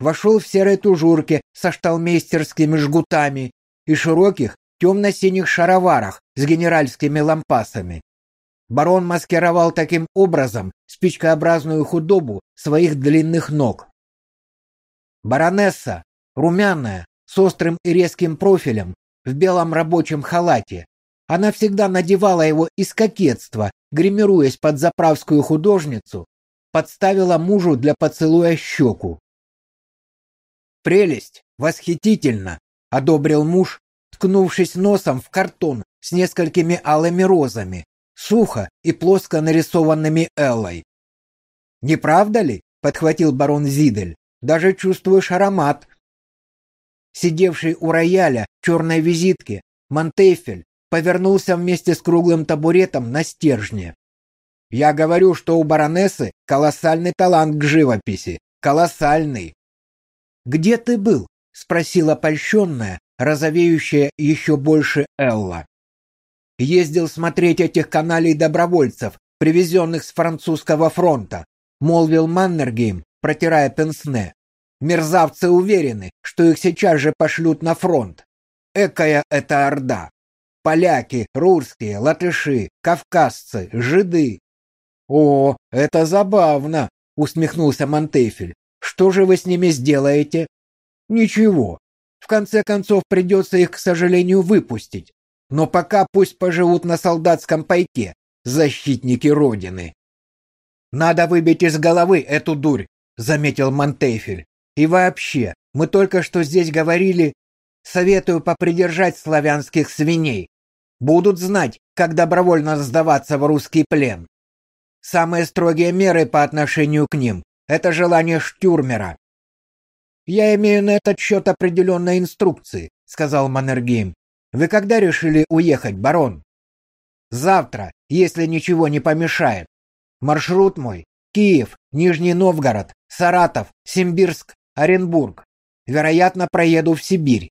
Вошел в серой тужурке со шталмейстерскими жгутами и широких темно-синих шароварах с генеральскими лампасами. Барон маскировал таким образом спичкообразную худобу своих длинных ног. Баронесса, румяная, с острым и резким профилем, в белом рабочем халате. Она всегда надевала его из кокетства, гримируясь под заправскую художницу, подставила мужу для поцелуя щеку. «Прелесть! Восхитительно!» Одобрил муж, ткнувшись носом в картон с несколькими алыми розами, сухо и плоско нарисованными Эллой. «Не правда ли?» — подхватил барон Зидель. «Даже чувствуешь аромат». Сидевший у рояля черной визитки, Монтейфель повернулся вместе с круглым табуретом на стержне. «Я говорю, что у баронессы колоссальный талант к живописи. Колоссальный. где ты был?» — спросила польщенная, розовеющая еще больше Элла. «Ездил смотреть этих каналей добровольцев, привезенных с французского фронта», — молвил Маннергейм, протирая пенсне. «Мерзавцы уверены, что их сейчас же пошлют на фронт. Экая это орда. Поляки, русские, латыши, кавказцы, жиды. О, это забавно, усмехнулся Монтефель. Что же вы с ними сделаете? Ничего. В конце концов придется их, к сожалению, выпустить. Но пока пусть поживут на солдатском пайке, защитники родины. Надо выбить из головы эту дурь, заметил Монтефель. И вообще, мы только что здесь говорили, советую попридержать славянских свиней. Будут знать, как добровольно сдаваться в русский плен. Самые строгие меры по отношению к ним – это желание штюрмера. «Я имею на этот счет определенные инструкции», – сказал Маннергейм. «Вы когда решили уехать, барон?» «Завтра, если ничего не помешает. Маршрут мой – Киев, Нижний Новгород, Саратов, Симбирск, Оренбург. Вероятно, проеду в Сибирь.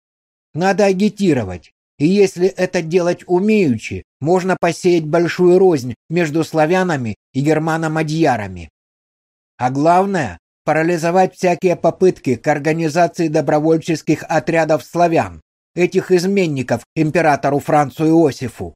Надо агитировать. И если это делать умеючи, можно посеять большую рознь между славянами и германо-мадьярами. А главное парализовать всякие попытки к организации добровольческих отрядов славян, этих изменников императору Францу Иосифу.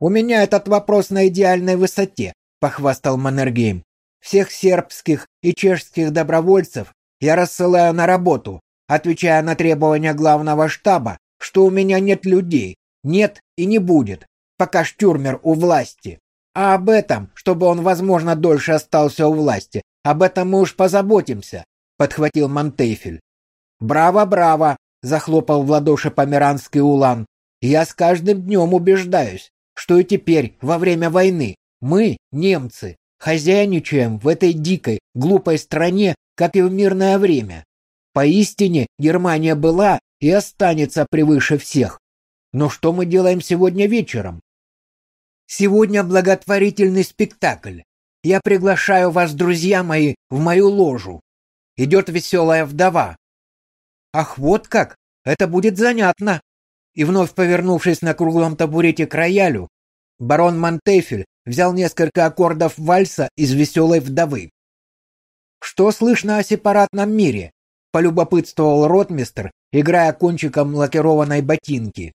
У меня этот вопрос на идеальной высоте, похвастал Маннергейм. Всех сербских и чешских добровольцев я рассылаю на работу, отвечая на требования главного штаба, что у меня нет людей, нет и не будет, пока штюрмер у власти. А об этом, чтобы он, возможно, дольше остался у власти, об этом мы уж позаботимся, подхватил Монтейфель. Браво, браво, захлопал в ладоши померанский улан. Я с каждым днем убеждаюсь, что и теперь, во время войны, мы, немцы, хозяйничаем в этой дикой, глупой стране, как и в мирное время. Поистине Германия была и останется превыше всех. Но что мы делаем сегодня вечером? Сегодня благотворительный спектакль. Я приглашаю вас, друзья мои, в мою ложу. Идет веселая вдова. Ах, вот как! Это будет занятно. И вновь повернувшись на круглом табурете к роялю, барон Монтефель взял несколько аккордов вальса из веселой вдовы. Что слышно о сепаратном мире? полюбопытствовал ротмистр, играя кончиком лакированной ботинки.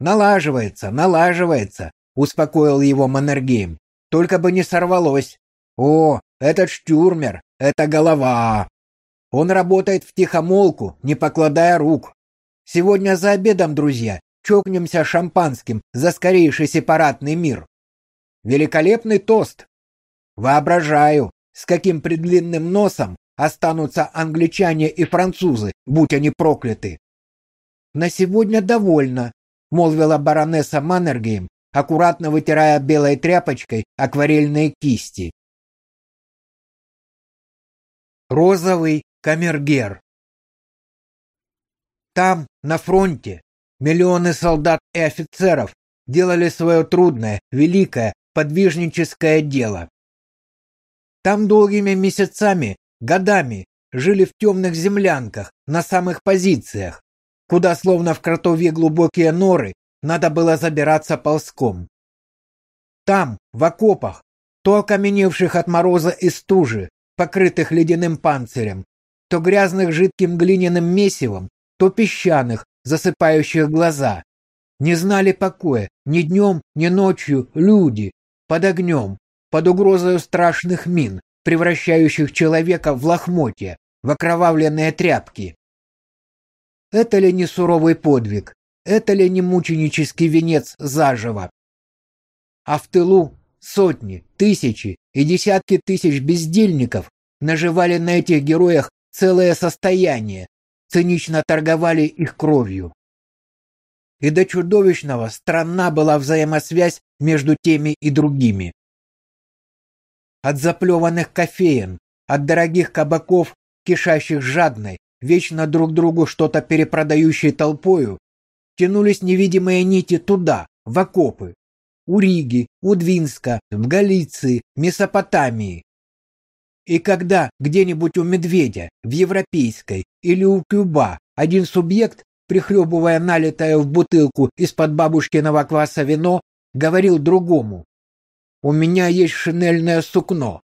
Налаживается, налаживается, успокоил его Маннергейм. Только бы не сорвалось. О, этот штюрмер, это голова. Он работает в тихомолку, не покладая рук. Сегодня за обедом, друзья, чокнемся шампанским за скорейший сепаратный мир. Великолепный тост. Воображаю, с каким предлинным носом останутся англичане и французы, будь они прокляты. На сегодня довольно, молвила баронесса Маннергейм, аккуратно вытирая белой тряпочкой акварельные кисти. Розовый камергер. Там, на фронте, миллионы солдат и офицеров делали свое трудное, великое, подвижническое дело. Там долгими месяцами, годами жили в темных землянках, на самых позициях, куда словно в кротовье глубокие норы надо было забираться ползком. Там, в окопах, то окаменевших от мороза и стужи, покрытых ледяным панцирем, то грязных жидким глиняным месивом, то песчаных, засыпающих глаза. Не знали покоя ни днем, ни ночью люди, под огнем, под угрозой страшных мин, превращающих человека в лохмотья, в окровавленные тряпки. Это ли не суровый подвиг? Это ли не мученический венец заживо? А в тылу сотни, тысячи и десятки тысяч бездельников наживали на этих героях целое состояние, цинично торговали их кровью. И до чудовищного странна была взаимосвязь между теми и другими. От заплеванных кофеен, от дорогих кабаков, кишащих жадной, вечно друг другу что-то перепродающей толпою, тянулись невидимые нити туда, в окопы. У Риги, у Двинска, в Галиции, Месопотамии. И когда где-нибудь у медведя, в европейской или у кюба один субъект, прихлебывая налитое в бутылку из-под бабушкиного кваса вино, говорил другому «У меня есть шинельное сукно».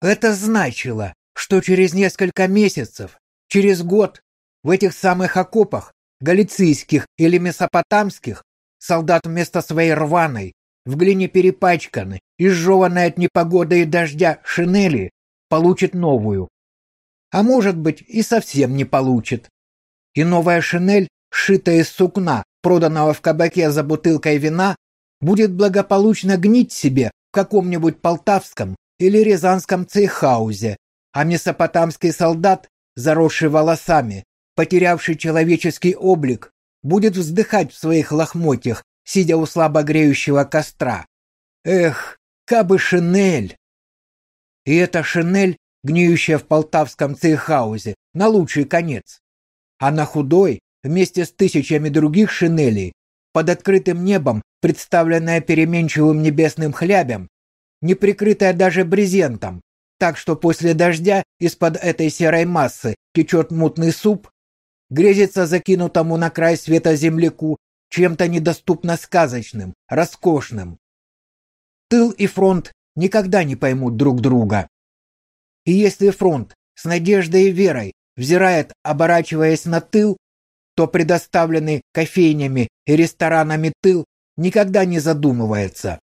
Это значило, что через несколько месяцев, через год в этих самых окопах, галицийских или месопотамских, солдат вместо своей рваной, в глине перепачканной, изжеванной от непогоды и дождя шинели, получит новую. А может быть, и совсем не получит. И новая шинель, сшитая из сукна, проданного в кабаке за бутылкой вина, будет благополучно гнить себе в каком-нибудь полтавском или рязанском цейхаузе, а месопотамский солдат, заросший волосами, потерявший человеческий облик, будет вздыхать в своих лохмотьях, сидя у слабо греющего костра. Эх, кабы шинель! И эта шинель, гниющая в полтавском цейхаузе, на лучший конец. А на худой, вместе с тысячами других шинелей, под открытым небом, представленная переменчивым небесным хлябем, не прикрытая даже брезентом, так что после дождя из-под этой серой массы течет мутный суп, грезится закинутому на край света земляку чем-то недоступно сказочным, роскошным. Тыл и фронт никогда не поймут друг друга. И если фронт с надеждой и верой взирает, оборачиваясь на тыл, то предоставленный кофейнями и ресторанами тыл никогда не задумывается.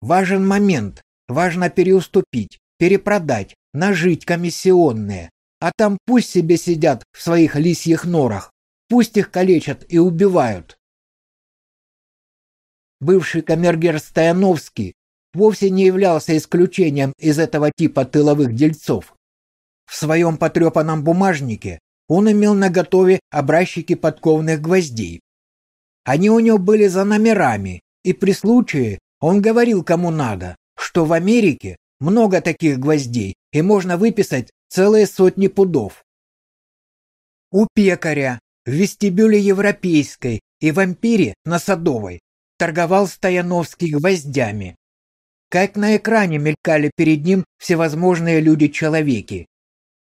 Важен момент, важно переуступить, перепродать, нажить комиссионные, а там пусть себе сидят в своих лисьих норах, пусть их калечат и убивают. Бывший камергер Стояновский вовсе не являлся исключением из этого типа тыловых дельцов. В своем потрепанном бумажнике он имел наготове образчики подковных гвоздей. Они у него были за номерами, и при случае он говорил кому надо, что в Америке много таких гвоздей, и можно выписать целые сотни пудов. У пекаря в вестибюле Европейской и в Ампире на Садовой торговал Стояновский гвоздями. Как на экране мелькали перед ним всевозможные люди-человеки.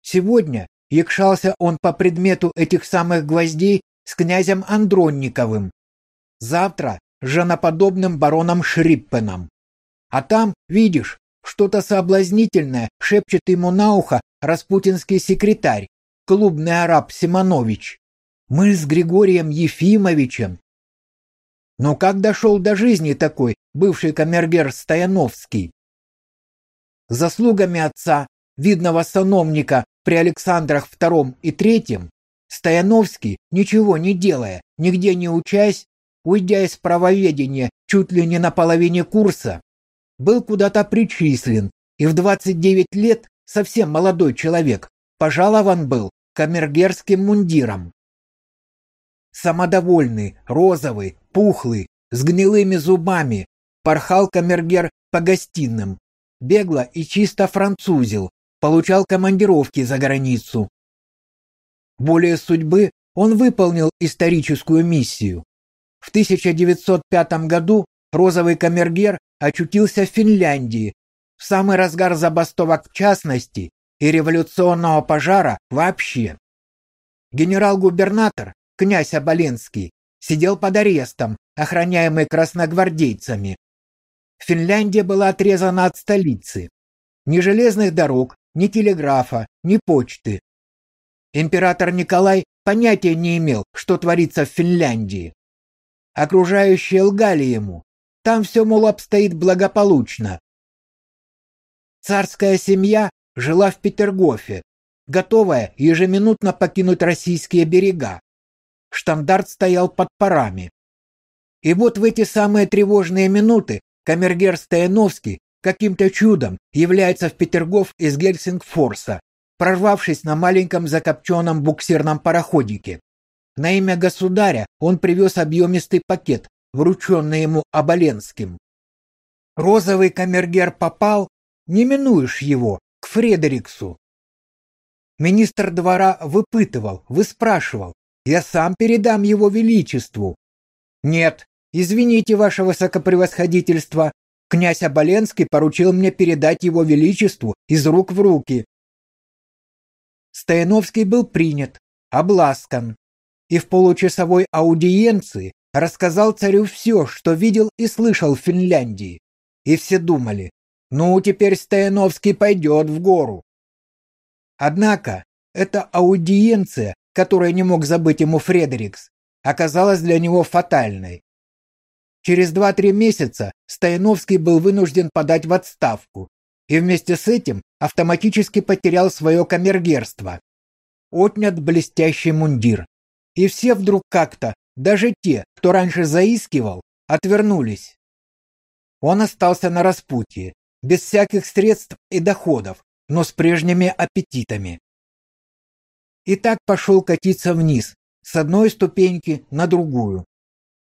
Сегодня якшался он по предмету этих самых гвоздей с князем Андронниковым. Завтра с женоподобным бароном Шриппеном. А там, видишь, что-то соблазнительное шепчет ему на ухо распутинский секретарь, клубный араб Симонович. Мы с Григорием Ефимовичем но как дошел до жизни такой бывший камергер Стояновский? Заслугами отца, видного сановника при Александрах II и III, Стояновский, ничего не делая, нигде не учась, уйдя из правоведения чуть ли не на половине курса, был куда-то причислен и в 29 лет, совсем молодой человек, пожалован был камергерским мундиром. Самодовольный, розовый, пухлый, с гнилыми зубами, порхал камергер по гостиным, бегло и чисто французил, получал командировки за границу. Более судьбы он выполнил историческую миссию. В 1905 году розовый камергер очутился в Финляндии, в самый разгар забастовок в частности и революционного пожара вообще. Генерал-губернатор, князь Оболенский, сидел под арестом, охраняемый красногвардейцами. Финляндия была отрезана от столицы. Ни железных дорог, ни телеграфа, ни почты. Император Николай понятия не имел, что творится в Финляндии. Окружающие лгали ему. Там все, мол, обстоит благополучно. Царская семья жила в Петергофе, готовая ежеминутно покинуть российские берега штандарт стоял под парами. И вот в эти самые тревожные минуты камергер Стояновский каким-то чудом является в Петергоф из Гельсингфорса, прорвавшись на маленьком закопченном буксирном пароходике. На имя государя он привез объемистый пакет, врученный ему Оболенским. Розовый камергер попал, не минуешь его, к Фредериксу. Министр двора выпытывал, выспрашивал, я сам передам его величеству. Нет, извините, ваше высокопревосходительство, Князь Оболенский поручил мне передать его величеству из рук в руки. Стояновский был принят, обласкан, и в получасовой аудиенции рассказал царю все, что видел и слышал в Финляндии. И все думали, ну, теперь Стояновский пойдет в гору. Однако, эта аудиенция, которую не мог забыть ему Фредерикс, оказалась для него фатальной. Через 2-3 месяца Стояновский был вынужден подать в отставку и вместе с этим автоматически потерял свое камергерство. Отнят блестящий мундир. И все вдруг как-то, даже те, кто раньше заискивал, отвернулись. Он остался на распутье, без всяких средств и доходов, но с прежними аппетитами. И так пошел катиться вниз, с одной ступеньки на другую.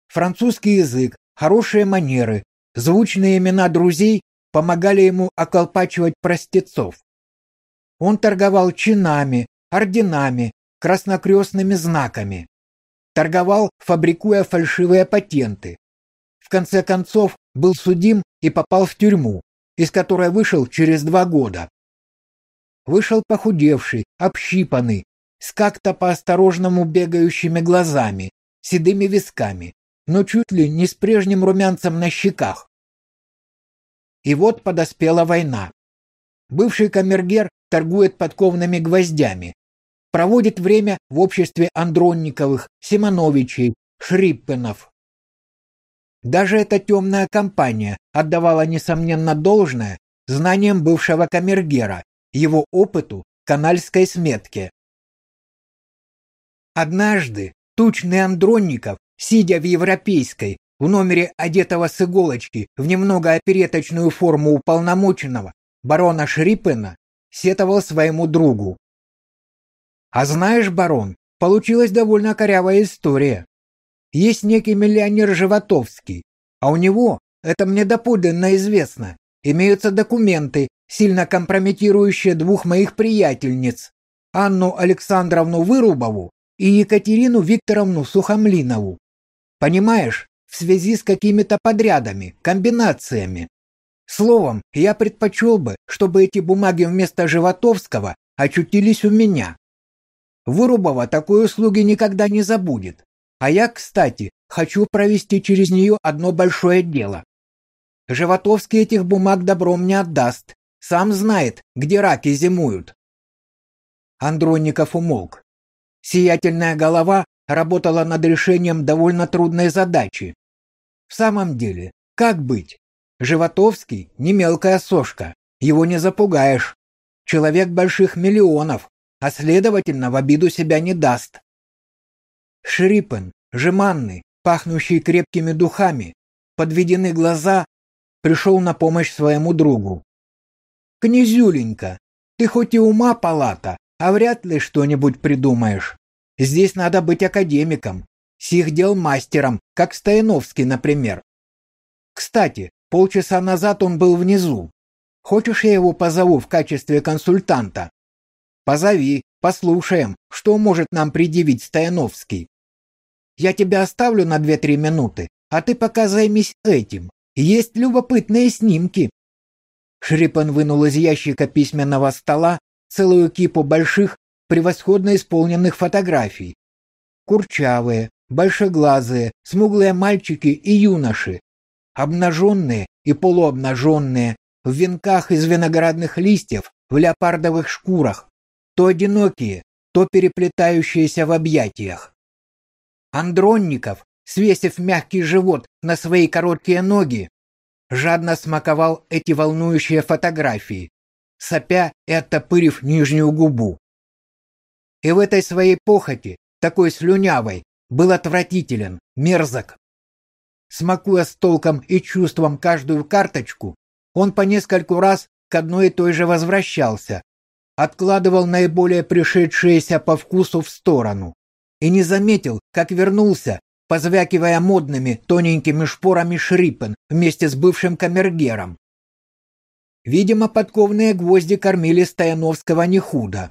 Французский язык, хорошие манеры, звучные имена друзей помогали ему околпачивать простецов. Он торговал чинами, орденами, краснокрестными знаками. Торговал, фабрикуя фальшивые патенты. В конце концов, был судим и попал в тюрьму, из которой вышел через два года. Вышел похудевший, общипанный, с как-то по-осторожному бегающими глазами, седыми висками, но чуть ли не с прежним румянцем на щеках. И вот подоспела война. Бывший камергер торгует подковными гвоздями, проводит время в обществе Андронниковых, Симоновичей, Шриппенов. Даже эта темная компания отдавала несомненно должное знаниям бывшего камергера, его опыту, канальской сметке. Однажды тучный Андронников сидя в европейской, в номере одетого с иголочки в немного опереточную форму уполномоченного, барона Шриппена, сетовал своему другу. «А знаешь, барон, получилась довольно корявая история. Есть некий миллионер Животовский, а у него, это мне доподлинно известно, имеются документы, сильно компрометирующие двух моих приятельниц, Анну Александровну Вырубову и Екатерину Викторовну Сухомлинову. Понимаешь, в связи с какими-то подрядами, комбинациями. Словом, я предпочел бы, чтобы эти бумаги вместо Животовского очутились у меня. Вырубова такой услуги никогда не забудет. А я, кстати, хочу провести через нее одно большое дело. Животовский этих бумаг добром не отдаст. Сам знает, где раки зимуют. Андронников умолк. Сиятельная голова работала над решением довольно трудной задачи. В самом деле, как быть? Животовский не мелкая сошка, его не запугаешь. Человек больших миллионов, а следовательно в обиду себя не даст. Шрипен, жеманный, пахнущий крепкими духами, подведены глаза, пришел на помощь своему другу. «Князюленька, ты хоть и ума палата, а вряд ли что-нибудь придумаешь. Здесь надо быть академиком, сих дел мастером, как Стояновский, например. Кстати, полчаса назад он был внизу. Хочешь, я его позову в качестве консультанта? Позови, послушаем, что может нам предъявить Стояновский. Я тебя оставлю на две-три минуты, а ты пока займись этим. Есть любопытные снимки. Шрипан вынул из ящика письменного стола целую кипу больших превосходно исполненных фотографий. Курчавые, большеглазые, смуглые мальчики и юноши, обнаженные и полуобнаженные, в венках из виноградных листьев, в леопардовых шкурах, то одинокие, то переплетающиеся в объятиях. Андронников, свесив мягкий живот на свои короткие ноги, жадно смаковал эти волнующие фотографии, сопя и оттопырив нижнюю губу и в этой своей похоти, такой слюнявой, был отвратителен, мерзок. Смакуя с толком и чувством каждую карточку, он по нескольку раз к одной и той же возвращался, откладывал наиболее пришедшиеся по вкусу в сторону и не заметил, как вернулся, позвякивая модными тоненькими шпорами Шриппен вместе с бывшим камергером. Видимо, подковные гвозди кормили Стояновского не худо.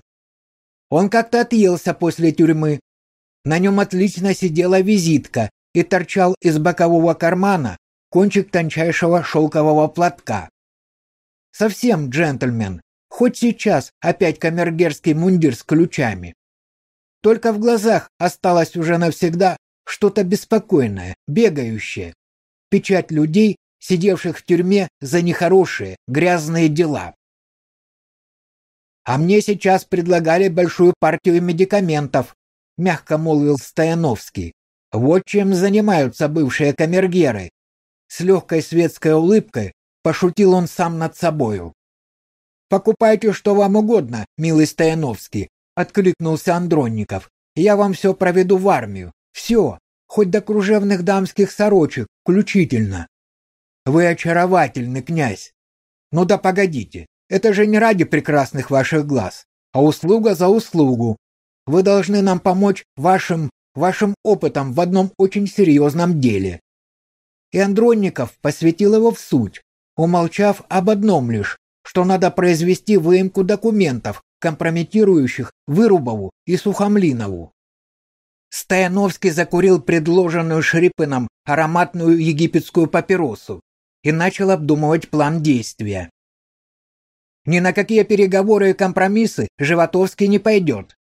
Он как-то отъелся после тюрьмы. На нем отлично сидела визитка и торчал из бокового кармана кончик тончайшего шелкового платка. Совсем джентльмен, хоть сейчас опять камергерский мундир с ключами. Только в глазах осталось уже навсегда что-то беспокойное, бегающее. Печать людей, сидевших в тюрьме за нехорошие, грязные дела. А мне сейчас предлагали большую партию медикаментов, мягко молвил Стояновский. Вот чем занимаются бывшие камергеры. С легкой светской улыбкой пошутил он сам над собою. Покупайте что вам угодно, милый Стояновский, откликнулся Андронников. Я вам все проведу в армию. Все, хоть до кружевных дамских сорочек, включительно. Вы очаровательный князь. Ну да погодите, это же не ради прекрасных ваших глаз, а услуга за услугу. Вы должны нам помочь вашим вашим опытом в одном очень серьезном деле. И Андронников посвятил его в суть, умолчав об одном лишь, что надо произвести выемку документов, компрометирующих Вырубову и Сухомлинову. Стояновский закурил предложенную Шрипыном ароматную египетскую папиросу и начал обдумывать план действия. Ни на какие переговоры и компромиссы Животовский не пойдет.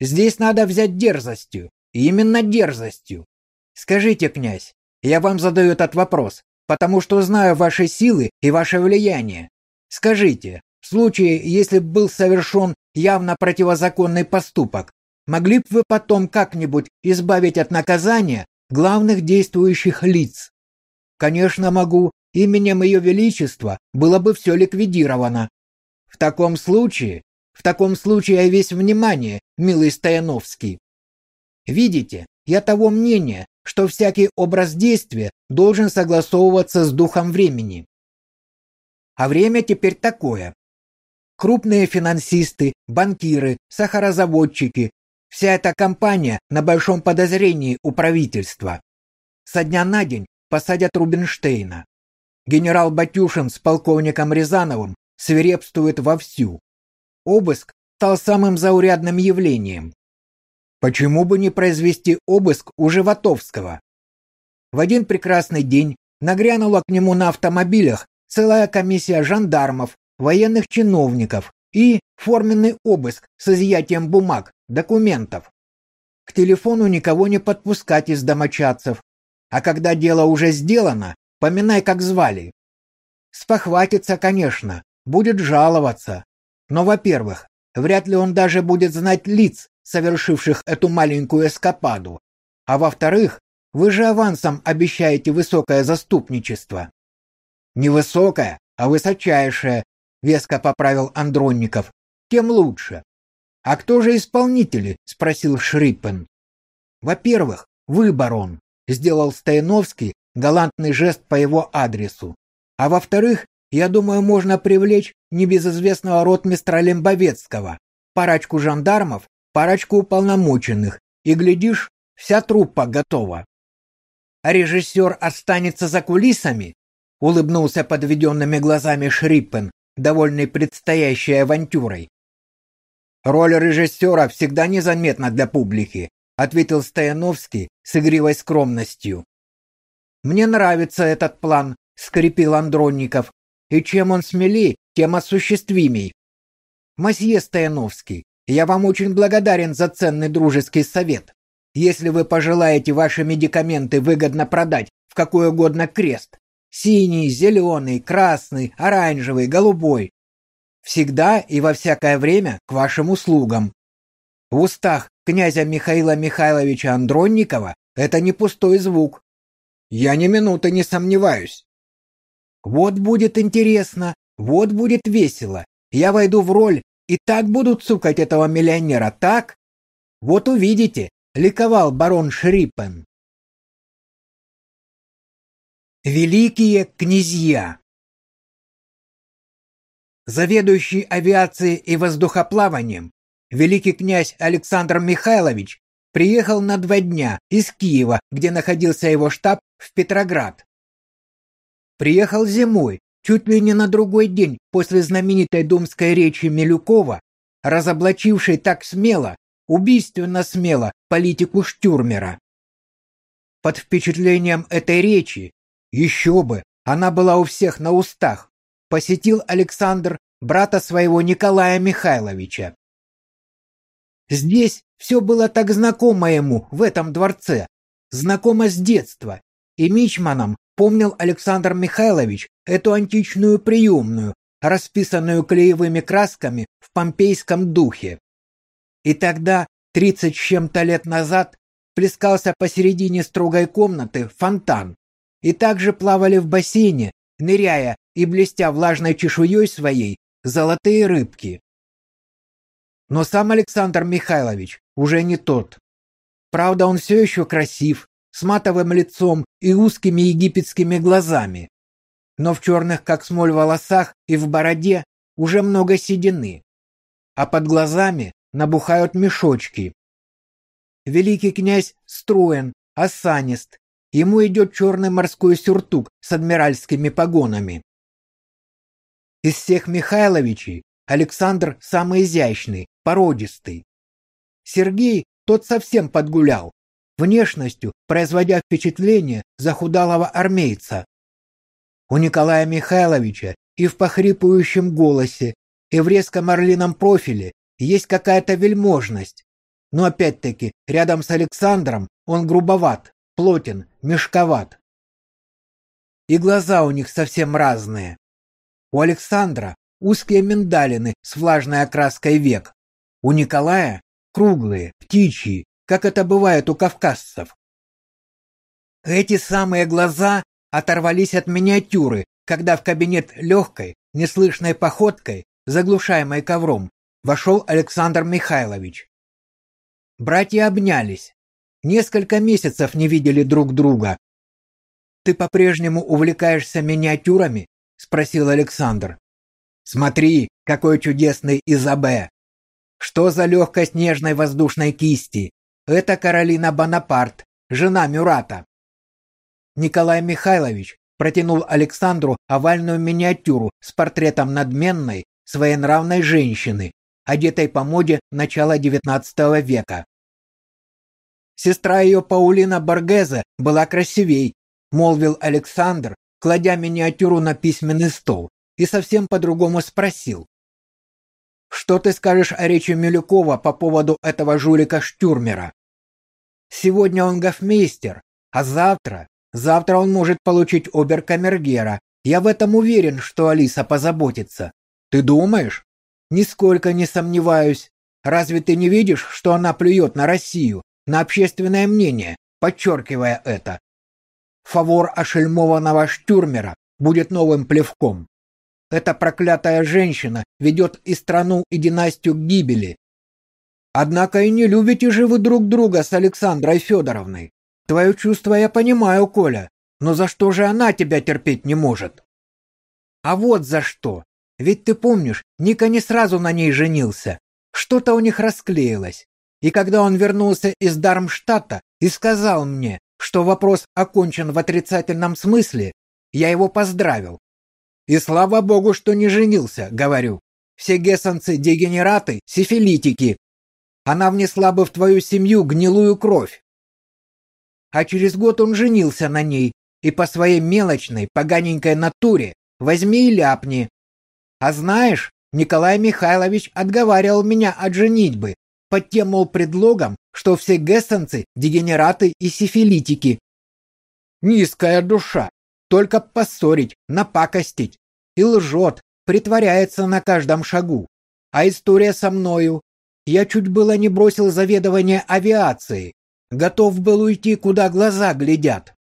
Здесь надо взять дерзостью, именно дерзостью. Скажите, князь, я вам задаю этот вопрос, потому что знаю ваши силы и ваше влияние. Скажите, в случае, если был совершен явно противозаконный поступок, могли бы вы потом как-нибудь избавить от наказания главных действующих лиц? Конечно, могу. Именем Ее Величества было бы все ликвидировано. В таком случае, в таком случае я весь внимание, милый Стояновский. Видите, я того мнения, что всякий образ действия должен согласовываться с духом времени. А время теперь такое. Крупные финансисты, банкиры, сахарозаводчики – вся эта компания на большом подозрении у правительства. Со дня на день посадят Рубинштейна. Генерал Батюшин с полковником Рязановым свирепствует вовсю. Обыск стал самым заурядным явлением. Почему бы не произвести обыск у Животовского? В один прекрасный день нагрянула к нему на автомобилях целая комиссия жандармов, военных чиновников и форменный обыск с изъятием бумаг, документов. К телефону никого не подпускать из домочадцев, а когда дело уже сделано, поминай, как звали. Спохватится, конечно, будет жаловаться. Но, во-первых, вряд ли он даже будет знать лиц, совершивших эту маленькую эскападу. А во-вторых, вы же авансом обещаете высокое заступничество. Не высокое, а высочайшее, веско поправил Андронников. Тем лучше. А кто же исполнители? спросил Шриппен. Во-первых, вы, барон, сделал Стояновский галантный жест по его адресу. А во-вторых, я думаю, можно привлечь небезызвестного ротмистра Лембовецкого, парочку жандармов парочку уполномоченных, и, глядишь, вся труппа готова. А режиссер останется за кулисами? Улыбнулся подведенными глазами Шриппен, довольный предстоящей авантюрой. Роль режиссера всегда незаметна для публики, ответил Стояновский с игривой скромностью. Мне нравится этот план, скрипел Андронников. И чем он смелее, тем осуществимей. Масье Стояновский, я вам очень благодарен за ценный дружеский совет. Если вы пожелаете ваши медикаменты выгодно продать в какой угодно крест, синий, зеленый, красный, оранжевый, голубой, всегда и во всякое время к вашим услугам. В устах князя Михаила Михайловича Андронникова это не пустой звук. Я ни минуты не сомневаюсь. Вот будет интересно, вот будет весело. Я войду в роль и так будут цукать этого миллионера, так? Вот увидите, ликовал барон Шриппен. Великие князья Заведующий авиацией и воздухоплаванием великий князь Александр Михайлович приехал на два дня из Киева, где находился его штаб, в Петроград. Приехал зимой, Чуть ли не на другой день после знаменитой думской речи Милюкова, разоблачившей так смело, убийственно смело политику Штюрмера. Под впечатлением этой речи Еще бы, она была у всех на устах. Посетил Александр брата своего Николая Михайловича. Здесь все было так знакомо ему в этом дворце, знакомо с детства, и Мичманом помнил Александр Михайлович эту античную приемную, расписанную клеевыми красками в помпейском духе. И тогда, тридцать с чем-то лет назад, плескался посередине строгой комнаты фонтан, и также плавали в бассейне, ныряя и блестя влажной чешуей своей, золотые рыбки. Но сам Александр Михайлович уже не тот. Правда, он все еще красив, с матовым лицом и узкими египетскими глазами. Но в черных, как смоль, волосах и в бороде уже много седины. А под глазами набухают мешочки. Великий князь строен, осанист. Ему идет черный морской сюртук с адмиральскими погонами. Из всех Михайловичей Александр самый изящный, породистый. Сергей тот совсем подгулял, внешностью производя впечатление захудалого армейца. У Николая Михайловича и в похрипывающем голосе, и в резком орлином профиле есть какая-то вельможность. Но опять-таки, рядом с Александром он грубоват, плотен, мешковат. И глаза у них совсем разные. У Александра узкие миндалины с влажной окраской век. У Николая круглые, птичьи, как это бывает у кавказцев. Эти самые глаза оторвались от миниатюры, когда в кабинет легкой, неслышной походкой, заглушаемой ковром, вошел Александр Михайлович. Братья обнялись. Несколько месяцев не видели друг друга. Ты по-прежнему увлекаешься миниатюрами? спросил Александр. Смотри, какой чудесный Изабе. Что за легкость нежной воздушной кисти? Это Каролина Бонапарт, жена Мюрата. Николай Михайлович протянул Александру овальную миниатюру с портретом надменной, своенравной женщины, одетой по моде начала XIX века. Сестра ее Паулина Боргезе была красивей, молвил Александр, кладя миниатюру на письменный стол, и совсем по-другому спросил. «Что ты скажешь о речи Милюкова по поводу этого жулика Штюрмера? Сегодня он гофмейстер, а завтра, завтра он может получить оберкамергера. Я в этом уверен, что Алиса позаботится. Ты думаешь? Нисколько не сомневаюсь. Разве ты не видишь, что она плюет на Россию, на общественное мнение, подчеркивая это? Фавор ошельмованного штюрмера будет новым плевком. Эта проклятая женщина ведет и страну, и династию к гибели. Однако и не любите же вы друг друга с Александрой Федоровной. Твое чувство я понимаю, Коля, но за что же она тебя терпеть не может? А вот за что. Ведь ты помнишь, Ника не сразу на ней женился. Что-то у них расклеилось. И когда он вернулся из Дармштадта и сказал мне, что вопрос окончен в отрицательном смысле, я его поздравил. И слава богу, что не женился, говорю. Все гессенцы дегенераты, сифилитики. Она внесла бы в твою семью гнилую кровь. А через год он женился на ней, и по своей мелочной, поганенькой натуре возьми и ляпни. А знаешь, Николай Михайлович отговаривал меня от женитьбы, под тем, мол, предлогом, что все гессенцы – дегенераты и сифилитики. Низкая душа, только поссорить, напакостить. И лжет, притворяется на каждом шагу. А история со мною. Я чуть было не бросил заведование авиации. Готов был уйти, куда глаза глядят.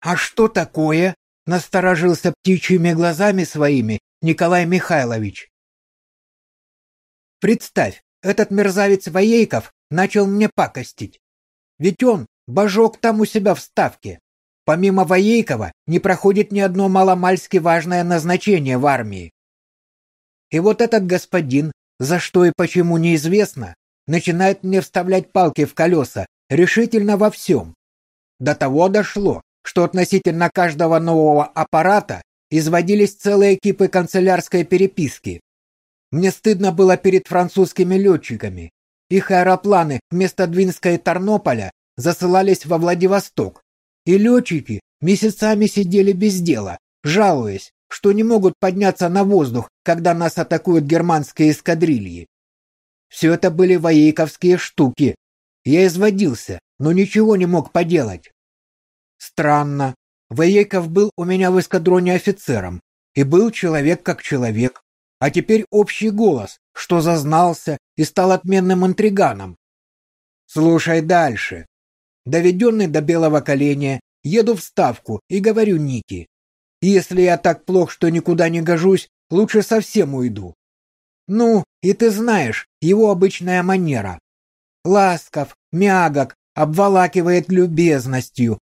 А что такое? Насторожился птичьими глазами своими Николай Михайлович. Представь, этот мерзавец Воейков начал мне пакостить. Ведь он божок там у себя в ставке. Помимо Воейкова не проходит ни одно маломальски важное назначение в армии. И вот этот господин, за что и почему неизвестно, начинает мне вставлять палки в колеса решительно во всем. До того дошло, что относительно каждого нового аппарата изводились целые экипы канцелярской переписки, мне стыдно было перед французскими летчиками. Их аэропланы вместо Двинска и Тарнополя засылались во Владивосток. И летчики месяцами сидели без дела, жалуясь, что не могут подняться на воздух, когда нас атакуют германские эскадрильи. Все это были воейковские штуки. Я изводился, но ничего не мог поделать. Странно. Воейков был у меня в эскадроне офицером, и был человек как человек. А теперь общий голос, что зазнался и стал отменным интриганом. Слушай дальше. Доведенный до белого коленя, еду в ставку и говорю Нике. Если я так плох, что никуда не гожусь, лучше совсем уйду. Ну, и ты знаешь, его обычная манера. Ласков, мягок, обволакивает любезностью.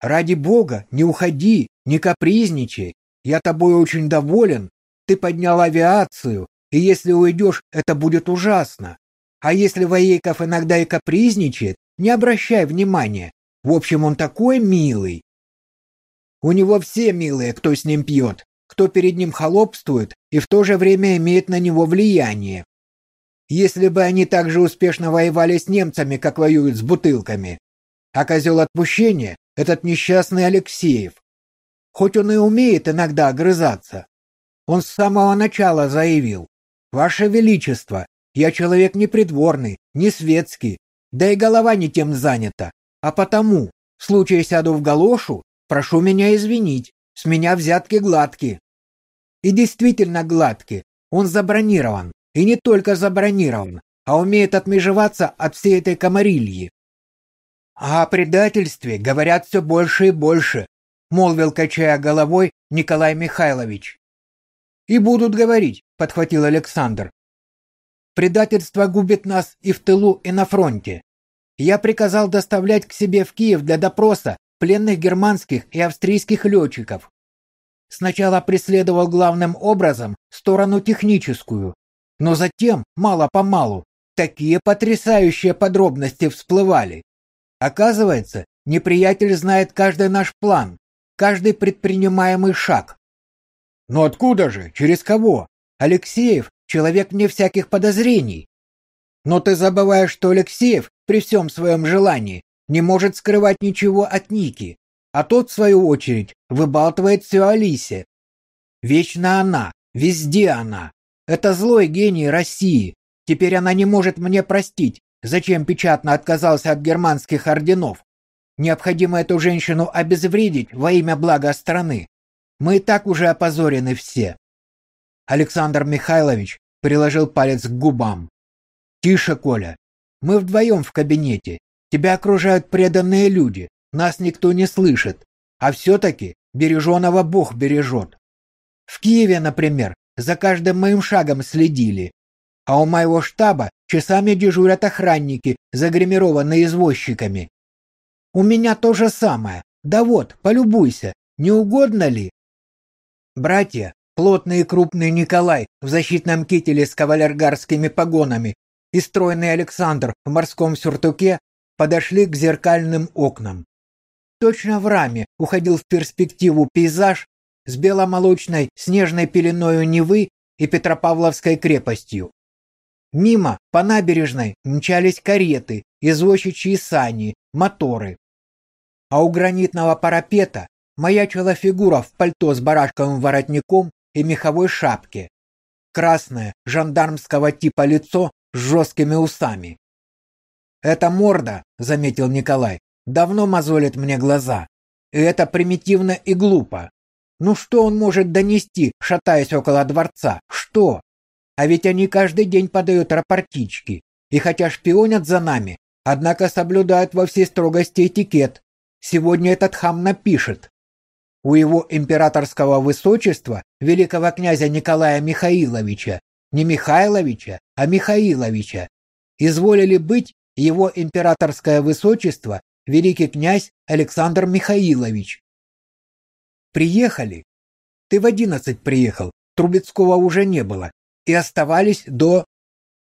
Ради бога, не уходи, не капризничай. Я тобой очень доволен. Ты поднял авиацию, и если уйдешь, это будет ужасно. А если Воейков иногда и капризничает, не обращай внимания. В общем, он такой милый. У него все милые, кто с ним пьет, кто перед ним холопствует и в то же время имеет на него влияние. Если бы они так же успешно воевали с немцами, как воюют с бутылками. А козел отпущения — этот несчастный Алексеев. Хоть он и умеет иногда огрызаться. Он с самого начала заявил, «Ваше Величество, я человек не придворный, не светский, да и голова не тем занята, а потому, в случае сяду в галошу, прошу меня извинить, с меня взятки гладкие». И действительно гладкие, он забронирован, и не только забронирован, а умеет отмежеваться от всей этой комарильи. А о предательстве говорят все больше и больше, молвил, качая головой, Николай Михайлович. И будут говорить, подхватил Александр. Предательство губит нас и в тылу, и на фронте. Я приказал доставлять к себе в Киев для допроса пленных германских и австрийских летчиков. Сначала преследовал главным образом сторону техническую, но затем, мало-помалу, такие потрясающие подробности всплывали. Оказывается, неприятель знает каждый наш план, каждый предпринимаемый шаг. Но откуда же? Через кого? Алексеев человек вне всяких подозрений. Но ты забываешь, что Алексеев при всем своем желании не может скрывать ничего от Ники, а тот, в свою очередь, выбалтывает все Алисе. Вечно она, везде она. Это злой гений России. Теперь она не может мне простить, зачем печатно отказался от германских орденов. Необходимо эту женщину обезвредить во имя блага страны. Мы и так уже опозорены все. Александр Михайлович приложил палец к губам. Тише, Коля. Мы вдвоем в кабинете. Тебя окружают преданные люди. Нас никто не слышит. А все-таки береженого Бог бережет. В Киеве, например, за каждым моим шагом следили. А у моего штаба часами дежурят охранники, загримированные извозчиками. У меня то же самое. Да вот, полюбуйся, не угодно ли? Братья Плотный и крупный Николай в защитном кителе с кавалергарскими погонами и стройный Александр в морском сюртуке подошли к зеркальным окнам. Точно в раме уходил в перспективу пейзаж с беломолочной снежной пеленою Невы и Петропавловской крепостью. Мимо по набережной мчались кареты, извозчичьи сани, моторы. А у гранитного парапета маячила фигура в пальто с барашковым воротником и меховой шапке. Красное, жандармского типа лицо с жесткими усами. «Это морда», — заметил Николай, — «давно мозолит мне глаза. И это примитивно и глупо. Ну что он может донести, шатаясь около дворца? Что? А ведь они каждый день подают рапортички. И хотя шпионят за нами, однако соблюдают во всей строгости этикет. Сегодня этот хам напишет у его императорского высочества, великого князя Николая Михаиловича, не Михайловича, а Михаиловича, изволили быть его императорское высочество, великий князь Александр Михаилович. Приехали. Ты в одиннадцать приехал, Трубецкого уже не было, и оставались до...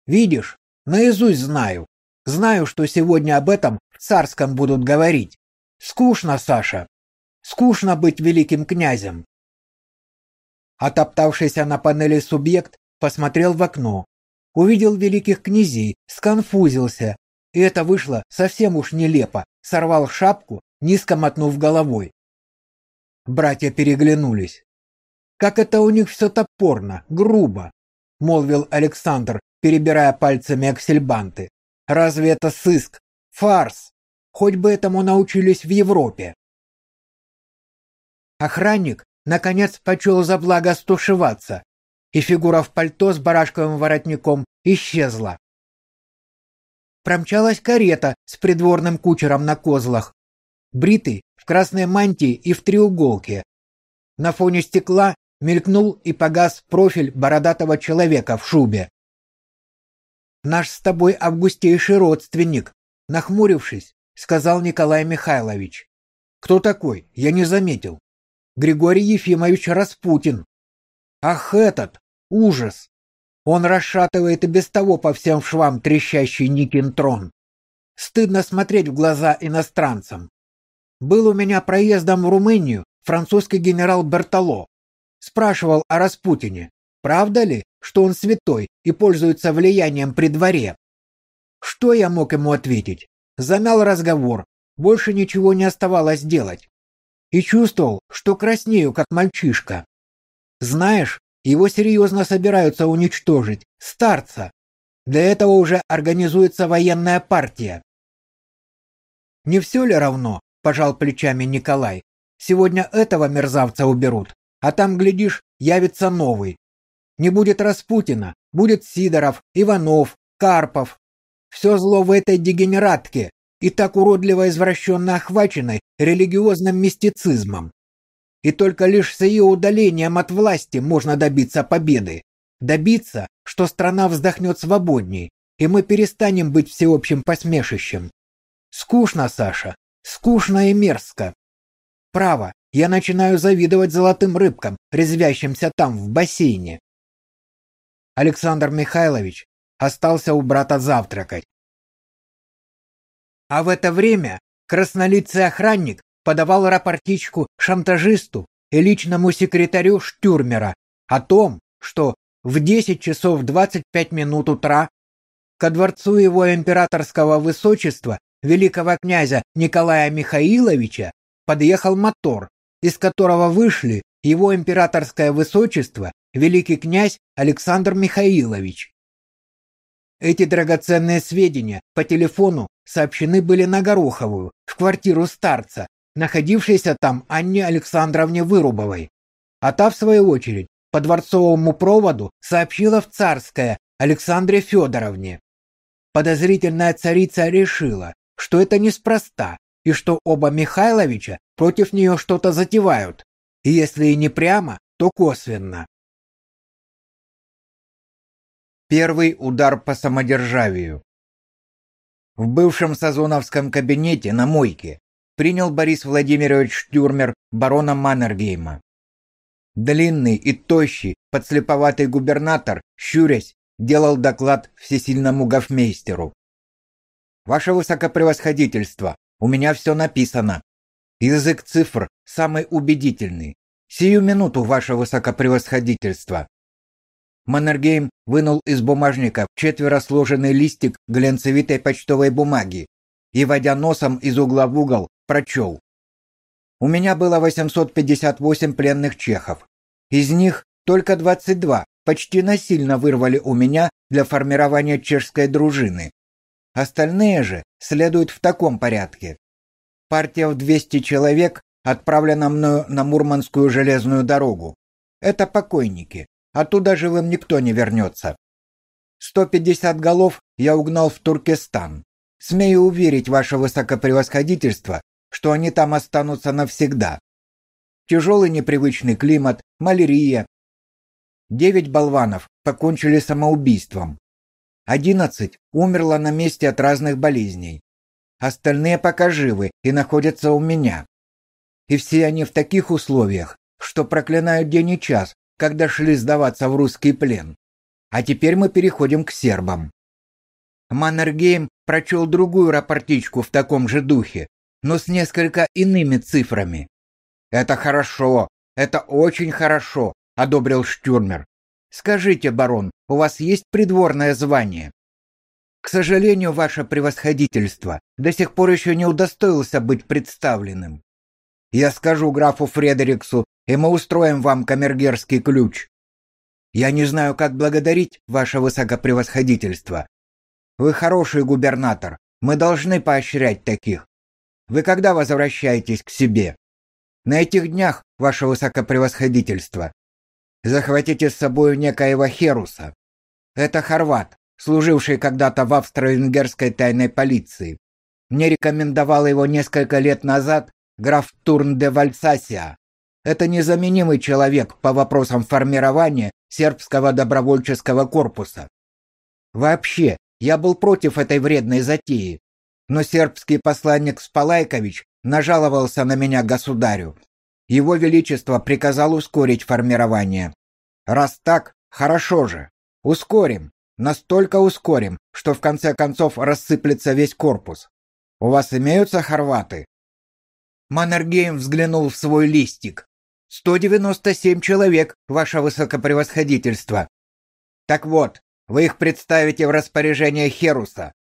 Видишь, наизусть знаю. Знаю, что сегодня об этом в царском будут говорить. Скучно, Саша, Скучно быть великим князем. Отоптавшийся на панели субъект посмотрел в окно, увидел великих князей, сконфузился, и это вышло совсем уж нелепо, сорвал шапку, низко мотнув головой. Братья переглянулись. Как это у них все топорно, грубо, молвил Александр, перебирая пальцами аксельбанты. Разве это сыск? Фарс. Хоть бы этому научились в Европе. Охранник наконец почел за благо стушеваться, и фигура в пальто с барашковым воротником исчезла. Промчалась карета с придворным кучером на козлах, бритый, в красной мантии и в треуголке. На фоне стекла мелькнул и погас профиль бородатого человека в шубе. «Наш с тобой августейший родственник», — нахмурившись, сказал Николай Михайлович. «Кто такой? Я не заметил». «Григорий Ефимович Распутин». «Ах, этот! Ужас! Он расшатывает и без того по всем швам трещащий Никин трон. Стыдно смотреть в глаза иностранцам. Был у меня проездом в Румынию французский генерал Бертало. Спрашивал о Распутине. Правда ли, что он святой и пользуется влиянием при дворе? Что я мог ему ответить? Замял разговор. Больше ничего не оставалось делать. И чувствовал, что краснею, как мальчишка. Знаешь, его серьезно собираются уничтожить. Старца. Для этого уже организуется военная партия. Не все ли равно, пожал плечами Николай. Сегодня этого мерзавца уберут, а там, глядишь, явится новый. Не будет Распутина, будет Сидоров, Иванов, Карпов. Все зло в этой дегенератке и так уродливо извращенно охваченной религиозным мистицизмом. И только лишь с ее удалением от власти можно добиться победы. Добиться, что страна вздохнет свободней, и мы перестанем быть всеобщим посмешищем. Скучно, Саша, скучно и мерзко. Право, я начинаю завидовать золотым рыбкам, резвящимся там, в бассейне. Александр Михайлович остался у брата завтракать. А в это время краснолицый охранник подавал рапортичку шантажисту и личному секретарю Штюрмера о том, что в 10 часов 25 минут утра ко дворцу его императорского высочества великого князя Николая Михаиловича подъехал мотор, из которого вышли его императорское высочество великий князь Александр Михаилович. Эти драгоценные сведения по телефону сообщены были на Гороховую, в квартиру старца, находившейся там Анне Александровне Вырубовой. А та, в свою очередь, по дворцовому проводу сообщила в Царское Александре Федоровне. Подозрительная царица решила, что это неспроста, и что оба Михайловича против нее что-то затевают, и если и не прямо, то косвенно. Первый удар по самодержавию. В бывшем Сазоновском кабинете на мойке принял Борис Владимирович Штюрмер барона Маннергейма. Длинный и тощий, подслеповатый губернатор, щурясь, делал доклад всесильному гофмейстеру. «Ваше высокопревосходительство, у меня все написано. Язык цифр самый убедительный. Сию минуту, ваше высокопревосходительство». Маннергейм вынул из бумажника четверо сложенный листик глянцевитой почтовой бумаги и, водя носом из угла в угол, прочел. У меня было 858 пленных чехов. Из них только 22 почти насильно вырвали у меня для формирования чешской дружины. Остальные же следуют в таком порядке. Партия в 200 человек отправлена мною на Мурманскую железную дорогу. Это покойники. Оттуда живым никто не вернется. 150 голов я угнал в Туркестан. Смею уверить ваше высокопревосходительство, что они там останутся навсегда. Тяжелый непривычный климат, малярия. Девять болванов покончили самоубийством. Одиннадцать умерло на месте от разных болезней. Остальные пока живы и находятся у меня. И все они в таких условиях, что проклинают день и час, когда шли сдаваться в русский плен. А теперь мы переходим к сербам. Маннергейм прочел другую рапортичку в таком же духе, но с несколько иными цифрами. «Это хорошо, это очень хорошо», — одобрил Штюрмер. «Скажите, барон, у вас есть придворное звание?» «К сожалению, ваше превосходительство до сих пор еще не удостоился быть представленным». Я скажу графу Фредериксу, и мы устроим вам камергерский ключ. Я не знаю, как благодарить ваше высокопревосходительство. Вы хороший губернатор. Мы должны поощрять таких. Вы когда возвращаетесь к себе? На этих днях, ваше высокопревосходительство, захватите с собой некоего Херуса. Это хорват, служивший когда-то в австро-венгерской тайной полиции. Мне рекомендовал его несколько лет назад граф Турн де Вальсасия. Это незаменимый человек по вопросам формирования сербского добровольческого корпуса. Вообще, я был против этой вредной затеи, но сербский посланник Спалайкович нажаловался на меня государю. Его величество приказал ускорить формирование. Раз так, хорошо же. Ускорим. Настолько ускорим, что в конце концов рассыплется весь корпус. У вас имеются хорваты? Маннергейм взглянул в свой листик. 197 человек, ваше высокопревосходительство. Так вот, вы их представите в распоряжение Херуса.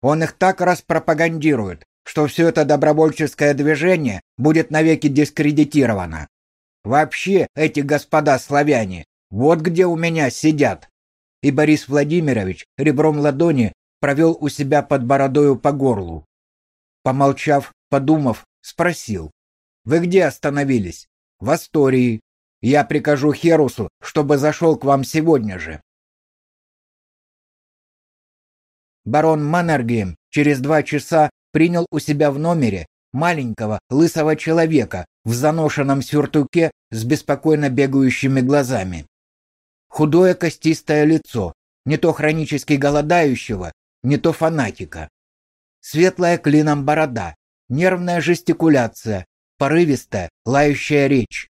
Он их так распропагандирует, что все это добровольческое движение будет навеки дискредитировано. Вообще, эти господа славяне, вот где у меня сидят. И Борис Владимирович ребром ладони провел у себя под бородою по горлу. Помолчав, подумав, спросил: "Вы где остановились?" в Астории. Я прикажу Херусу, чтобы зашел к вам сегодня же. Барон Маннергейм через два часа принял у себя в номере маленького лысого человека в заношенном сюртуке с беспокойно бегающими глазами. Худое костистое лицо, не то хронически голодающего, не то фанатика. Светлая клином борода, нервная жестикуляция, порывистая, лающая речь.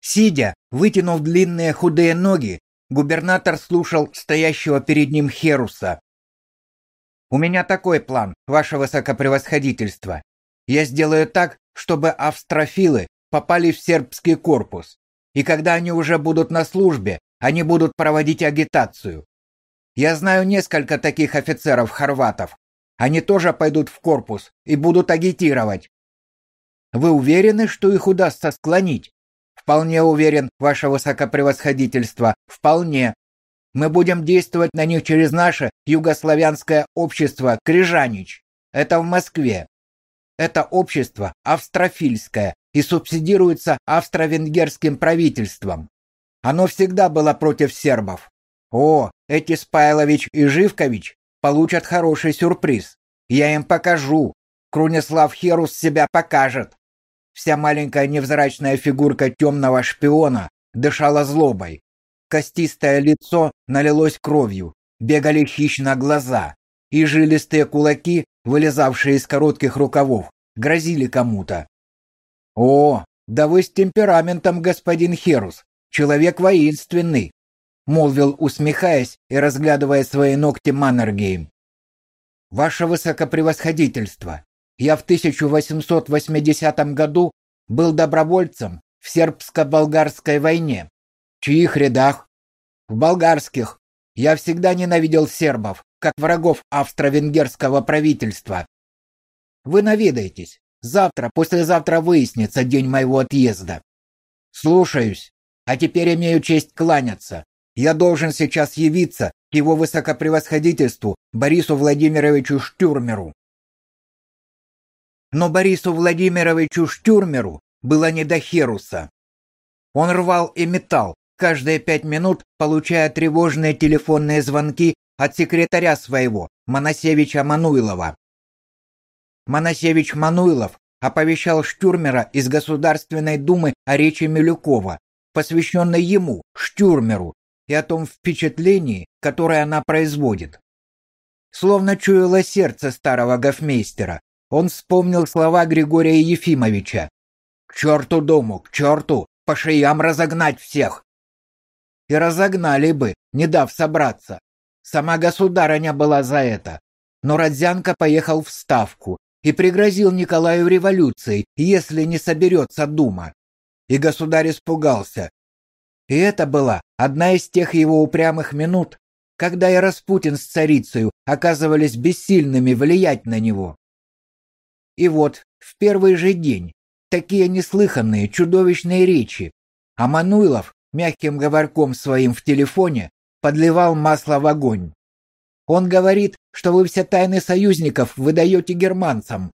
Сидя, вытянув длинные худые ноги, губернатор слушал стоящего перед ним Херуса. «У меня такой план, ваше высокопревосходительство. Я сделаю так, чтобы австрофилы попали в сербский корпус, и когда они уже будут на службе, они будут проводить агитацию. Я знаю несколько таких офицеров-хорватов. Они тоже пойдут в корпус и будут агитировать. Вы уверены, что их удастся склонить? Вполне уверен, ваше высокопревосходительство, вполне. Мы будем действовать на них через наше югославянское общество Крижанич. Это в Москве. Это общество австрофильское и субсидируется австро-венгерским правительством. Оно всегда было против сербов. О, эти Спайлович и Живкович получат хороший сюрприз. Я им покажу. Крунислав Херус себя покажет. Вся маленькая невзрачная фигурка темного шпиона дышала злобой. Костистое лицо налилось кровью, бегали хищно глаза, и жилистые кулаки, вылезавшие из коротких рукавов, грозили кому-то. «О, да вы с темпераментом, господин Херус, человек воинственный», молвил, усмехаясь и разглядывая свои ногти Маннергейм. «Ваше высокопревосходительство, я в 1880 году был добровольцем в сербско-болгарской войне. В чьих рядах? В болгарских. Я всегда ненавидел сербов, как врагов австро-венгерского правительства. Вы наведаетесь. Завтра, послезавтра выяснится день моего отъезда. Слушаюсь. А теперь имею честь кланяться. Я должен сейчас явиться к его высокопревосходительству Борису Владимировичу Штюрмеру. Но Борису Владимировичу Штюрмеру было не до Херуса. Он рвал и метал, каждые пять минут получая тревожные телефонные звонки от секретаря своего, Моносевича Мануилова. Моносевич Мануилов оповещал Штюрмера из Государственной Думы о речи Милюкова, посвященной ему, Штюрмеру, и о том впечатлении, которое она производит. Словно чуяло сердце старого гофмейстера, он вспомнил слова Григория Ефимовича. «К черту дому, к черту! По шеям разогнать всех!» И разогнали бы, не дав собраться. Сама государыня была за это. Но Родзянко поехал в Ставку и пригрозил Николаю революцией, если не соберется дума. И государь испугался. И это была одна из тех его упрямых минут, когда и Распутин с царицей оказывались бессильными влиять на него. И вот, в первый же день, такие неслыханные, чудовищные речи, а Мануилов мягким говорком своим в телефоне подливал масло в огонь. Он говорит, что вы все тайны союзников выдаете германцам.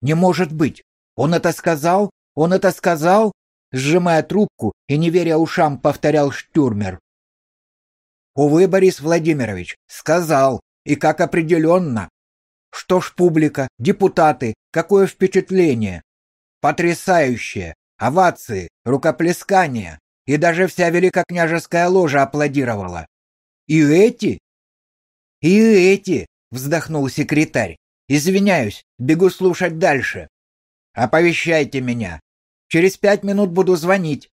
Не может быть. Он это сказал? Он это сказал? Сжимая трубку и не веря ушам, повторял Штюрмер. Увы, Борис Владимирович, сказал, и как определенно. Что ж, публика, депутаты, какое впечатление! Потрясающее! Овации, рукоплескания, и даже вся великокняжеская ложа аплодировала. И эти? И эти, вздохнул секретарь. Извиняюсь, бегу слушать дальше. Оповещайте меня. Через пять минут буду звонить.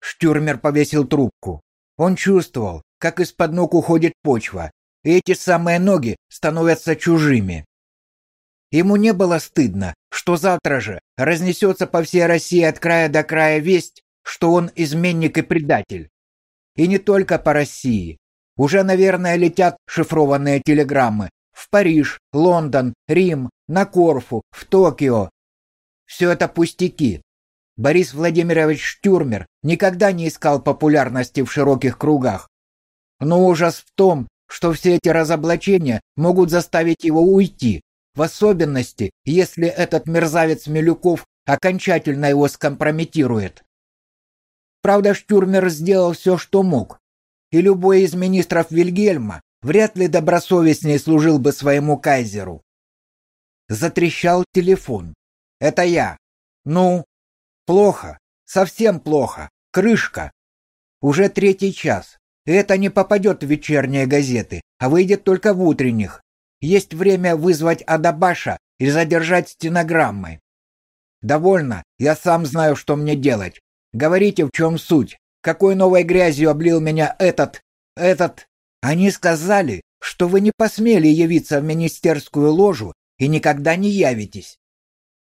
Штюрмер повесил трубку. Он чувствовал, как из-под ног уходит почва, и эти самые ноги становятся чужими. Ему не было стыдно, что завтра же разнесется по всей России от края до края весть, что он изменник и предатель. И не только по России. Уже, наверное, летят шифрованные телеграммы в Париж, Лондон, Рим, на Корфу, в Токио. Все это пустяки. Борис Владимирович Штюрмер никогда не искал популярности в широких кругах. Но ужас в том, что все эти разоблачения могут заставить его уйти, в особенности, если этот мерзавец Милюков окончательно его скомпрометирует. Правда, Штюрмер сделал все, что мог, и любой из министров Вильгельма вряд ли добросовестнее служил бы своему кайзеру. Затрещал телефон. «Это я. Ну?» «Плохо. Совсем плохо. Крышка. Уже третий час. Это не попадет в вечерние газеты, а выйдет только в утренних. Есть время вызвать Адабаша и задержать стенограммы. Довольно, я сам знаю, что мне делать. Говорите, в чем суть? Какой новой грязью облил меня этот... этот... Они сказали, что вы не посмели явиться в министерскую ложу и никогда не явитесь.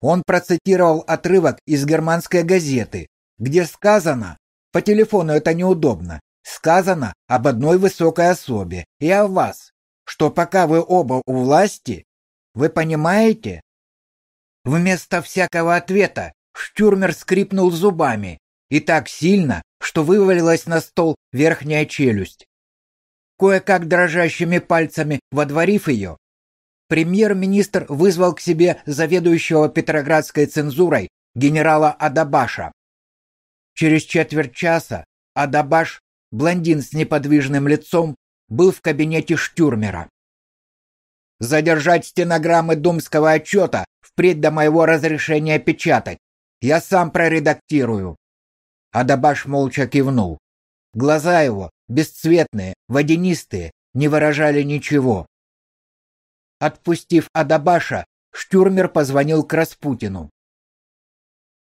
Он процитировал отрывок из германской газеты, где сказано, по телефону это неудобно, сказано об одной высокой особе и о вас что пока вы оба у власти, вы понимаете? Вместо всякого ответа Штюрмер скрипнул зубами и так сильно, что вывалилась на стол верхняя челюсть. Кое-как дрожащими пальцами водворив ее, премьер-министр вызвал к себе заведующего Петроградской цензурой генерала Адабаша. Через четверть часа Адабаш, блондин с неподвижным лицом, был в кабинете Штюрмера. Задержать стенограммы думского отчета впредь до моего разрешения печатать. Я сам проредактирую. Адабаш молча кивнул. Глаза его, бесцветные, водянистые, не выражали ничего. Отпустив Адабаша, Штюрмер позвонил к Распутину.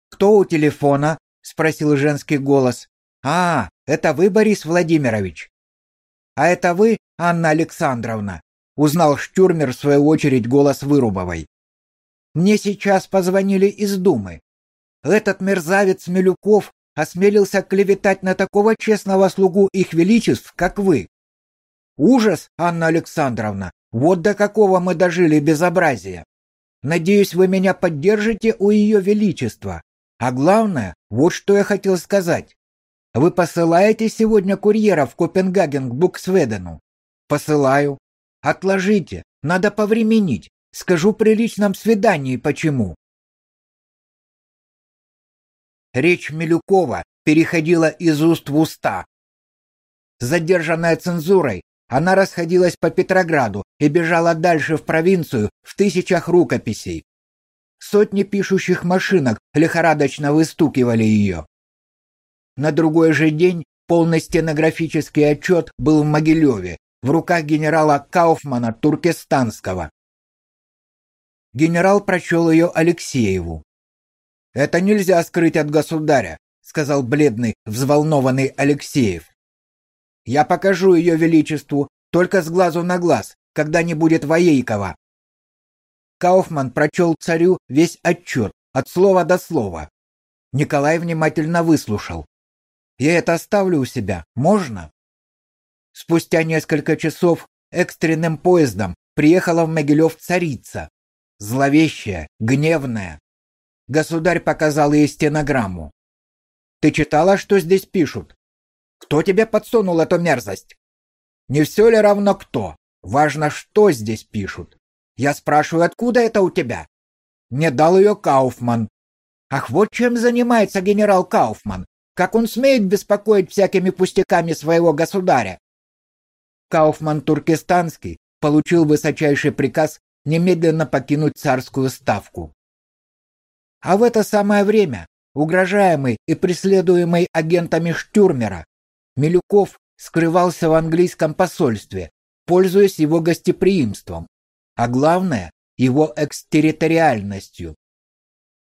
«Кто у телефона?» — спросил женский голос. «А, это вы, Борис Владимирович?» «А это вы, Анна Александровна?» — узнал Штюрмер в свою очередь голос Вырубовой. «Мне сейчас позвонили из Думы. Этот мерзавец Милюков осмелился клеветать на такого честного слугу их величеств, как вы. Ужас, Анна Александровна, вот до какого мы дожили безобразия. Надеюсь, вы меня поддержите у ее величества. А главное, вот что я хотел сказать. Вы посылаете сегодня курьера в Копенгаген к Буксведену? Посылаю. Отложите, надо повременить. Скажу при личном свидании почему. Речь Милюкова переходила из уст в уста. Задержанная цензурой, она расходилась по Петрограду и бежала дальше в провинцию в тысячах рукописей. Сотни пишущих машинок лихорадочно выстукивали ее. На другой же день полный стенографический отчет был в Могилеве, в руках генерала Кауфмана Туркестанского. Генерал прочел ее Алексееву. «Это нельзя скрыть от государя», — сказал бледный, взволнованный Алексеев. «Я покажу ее величеству только с глазу на глаз, когда не будет Воейкова». Кауфман прочел царю весь отчет, от слова до слова. Николай внимательно выслушал. Я это оставлю у себя, можно? Спустя несколько часов экстренным поездом приехала в Могилев царица. Зловещая, гневная. Государь показал ей стенограмму. Ты читала, что здесь пишут? Кто тебе подсунул эту мерзость? Не все ли равно кто? Важно, что здесь пишут. Я спрашиваю, откуда это у тебя? Мне дал ее Кауфман. Ах, вот чем занимается генерал Кауфман. Как он смеет беспокоить всякими пустяками своего государя? Кауфман Туркестанский получил высочайший приказ немедленно покинуть царскую ставку. А в это самое время, угрожаемый и преследуемый агентами Штюрмера, Милюков скрывался в английском посольстве, пользуясь его гостеприимством, а главное, его экстерриториальностью.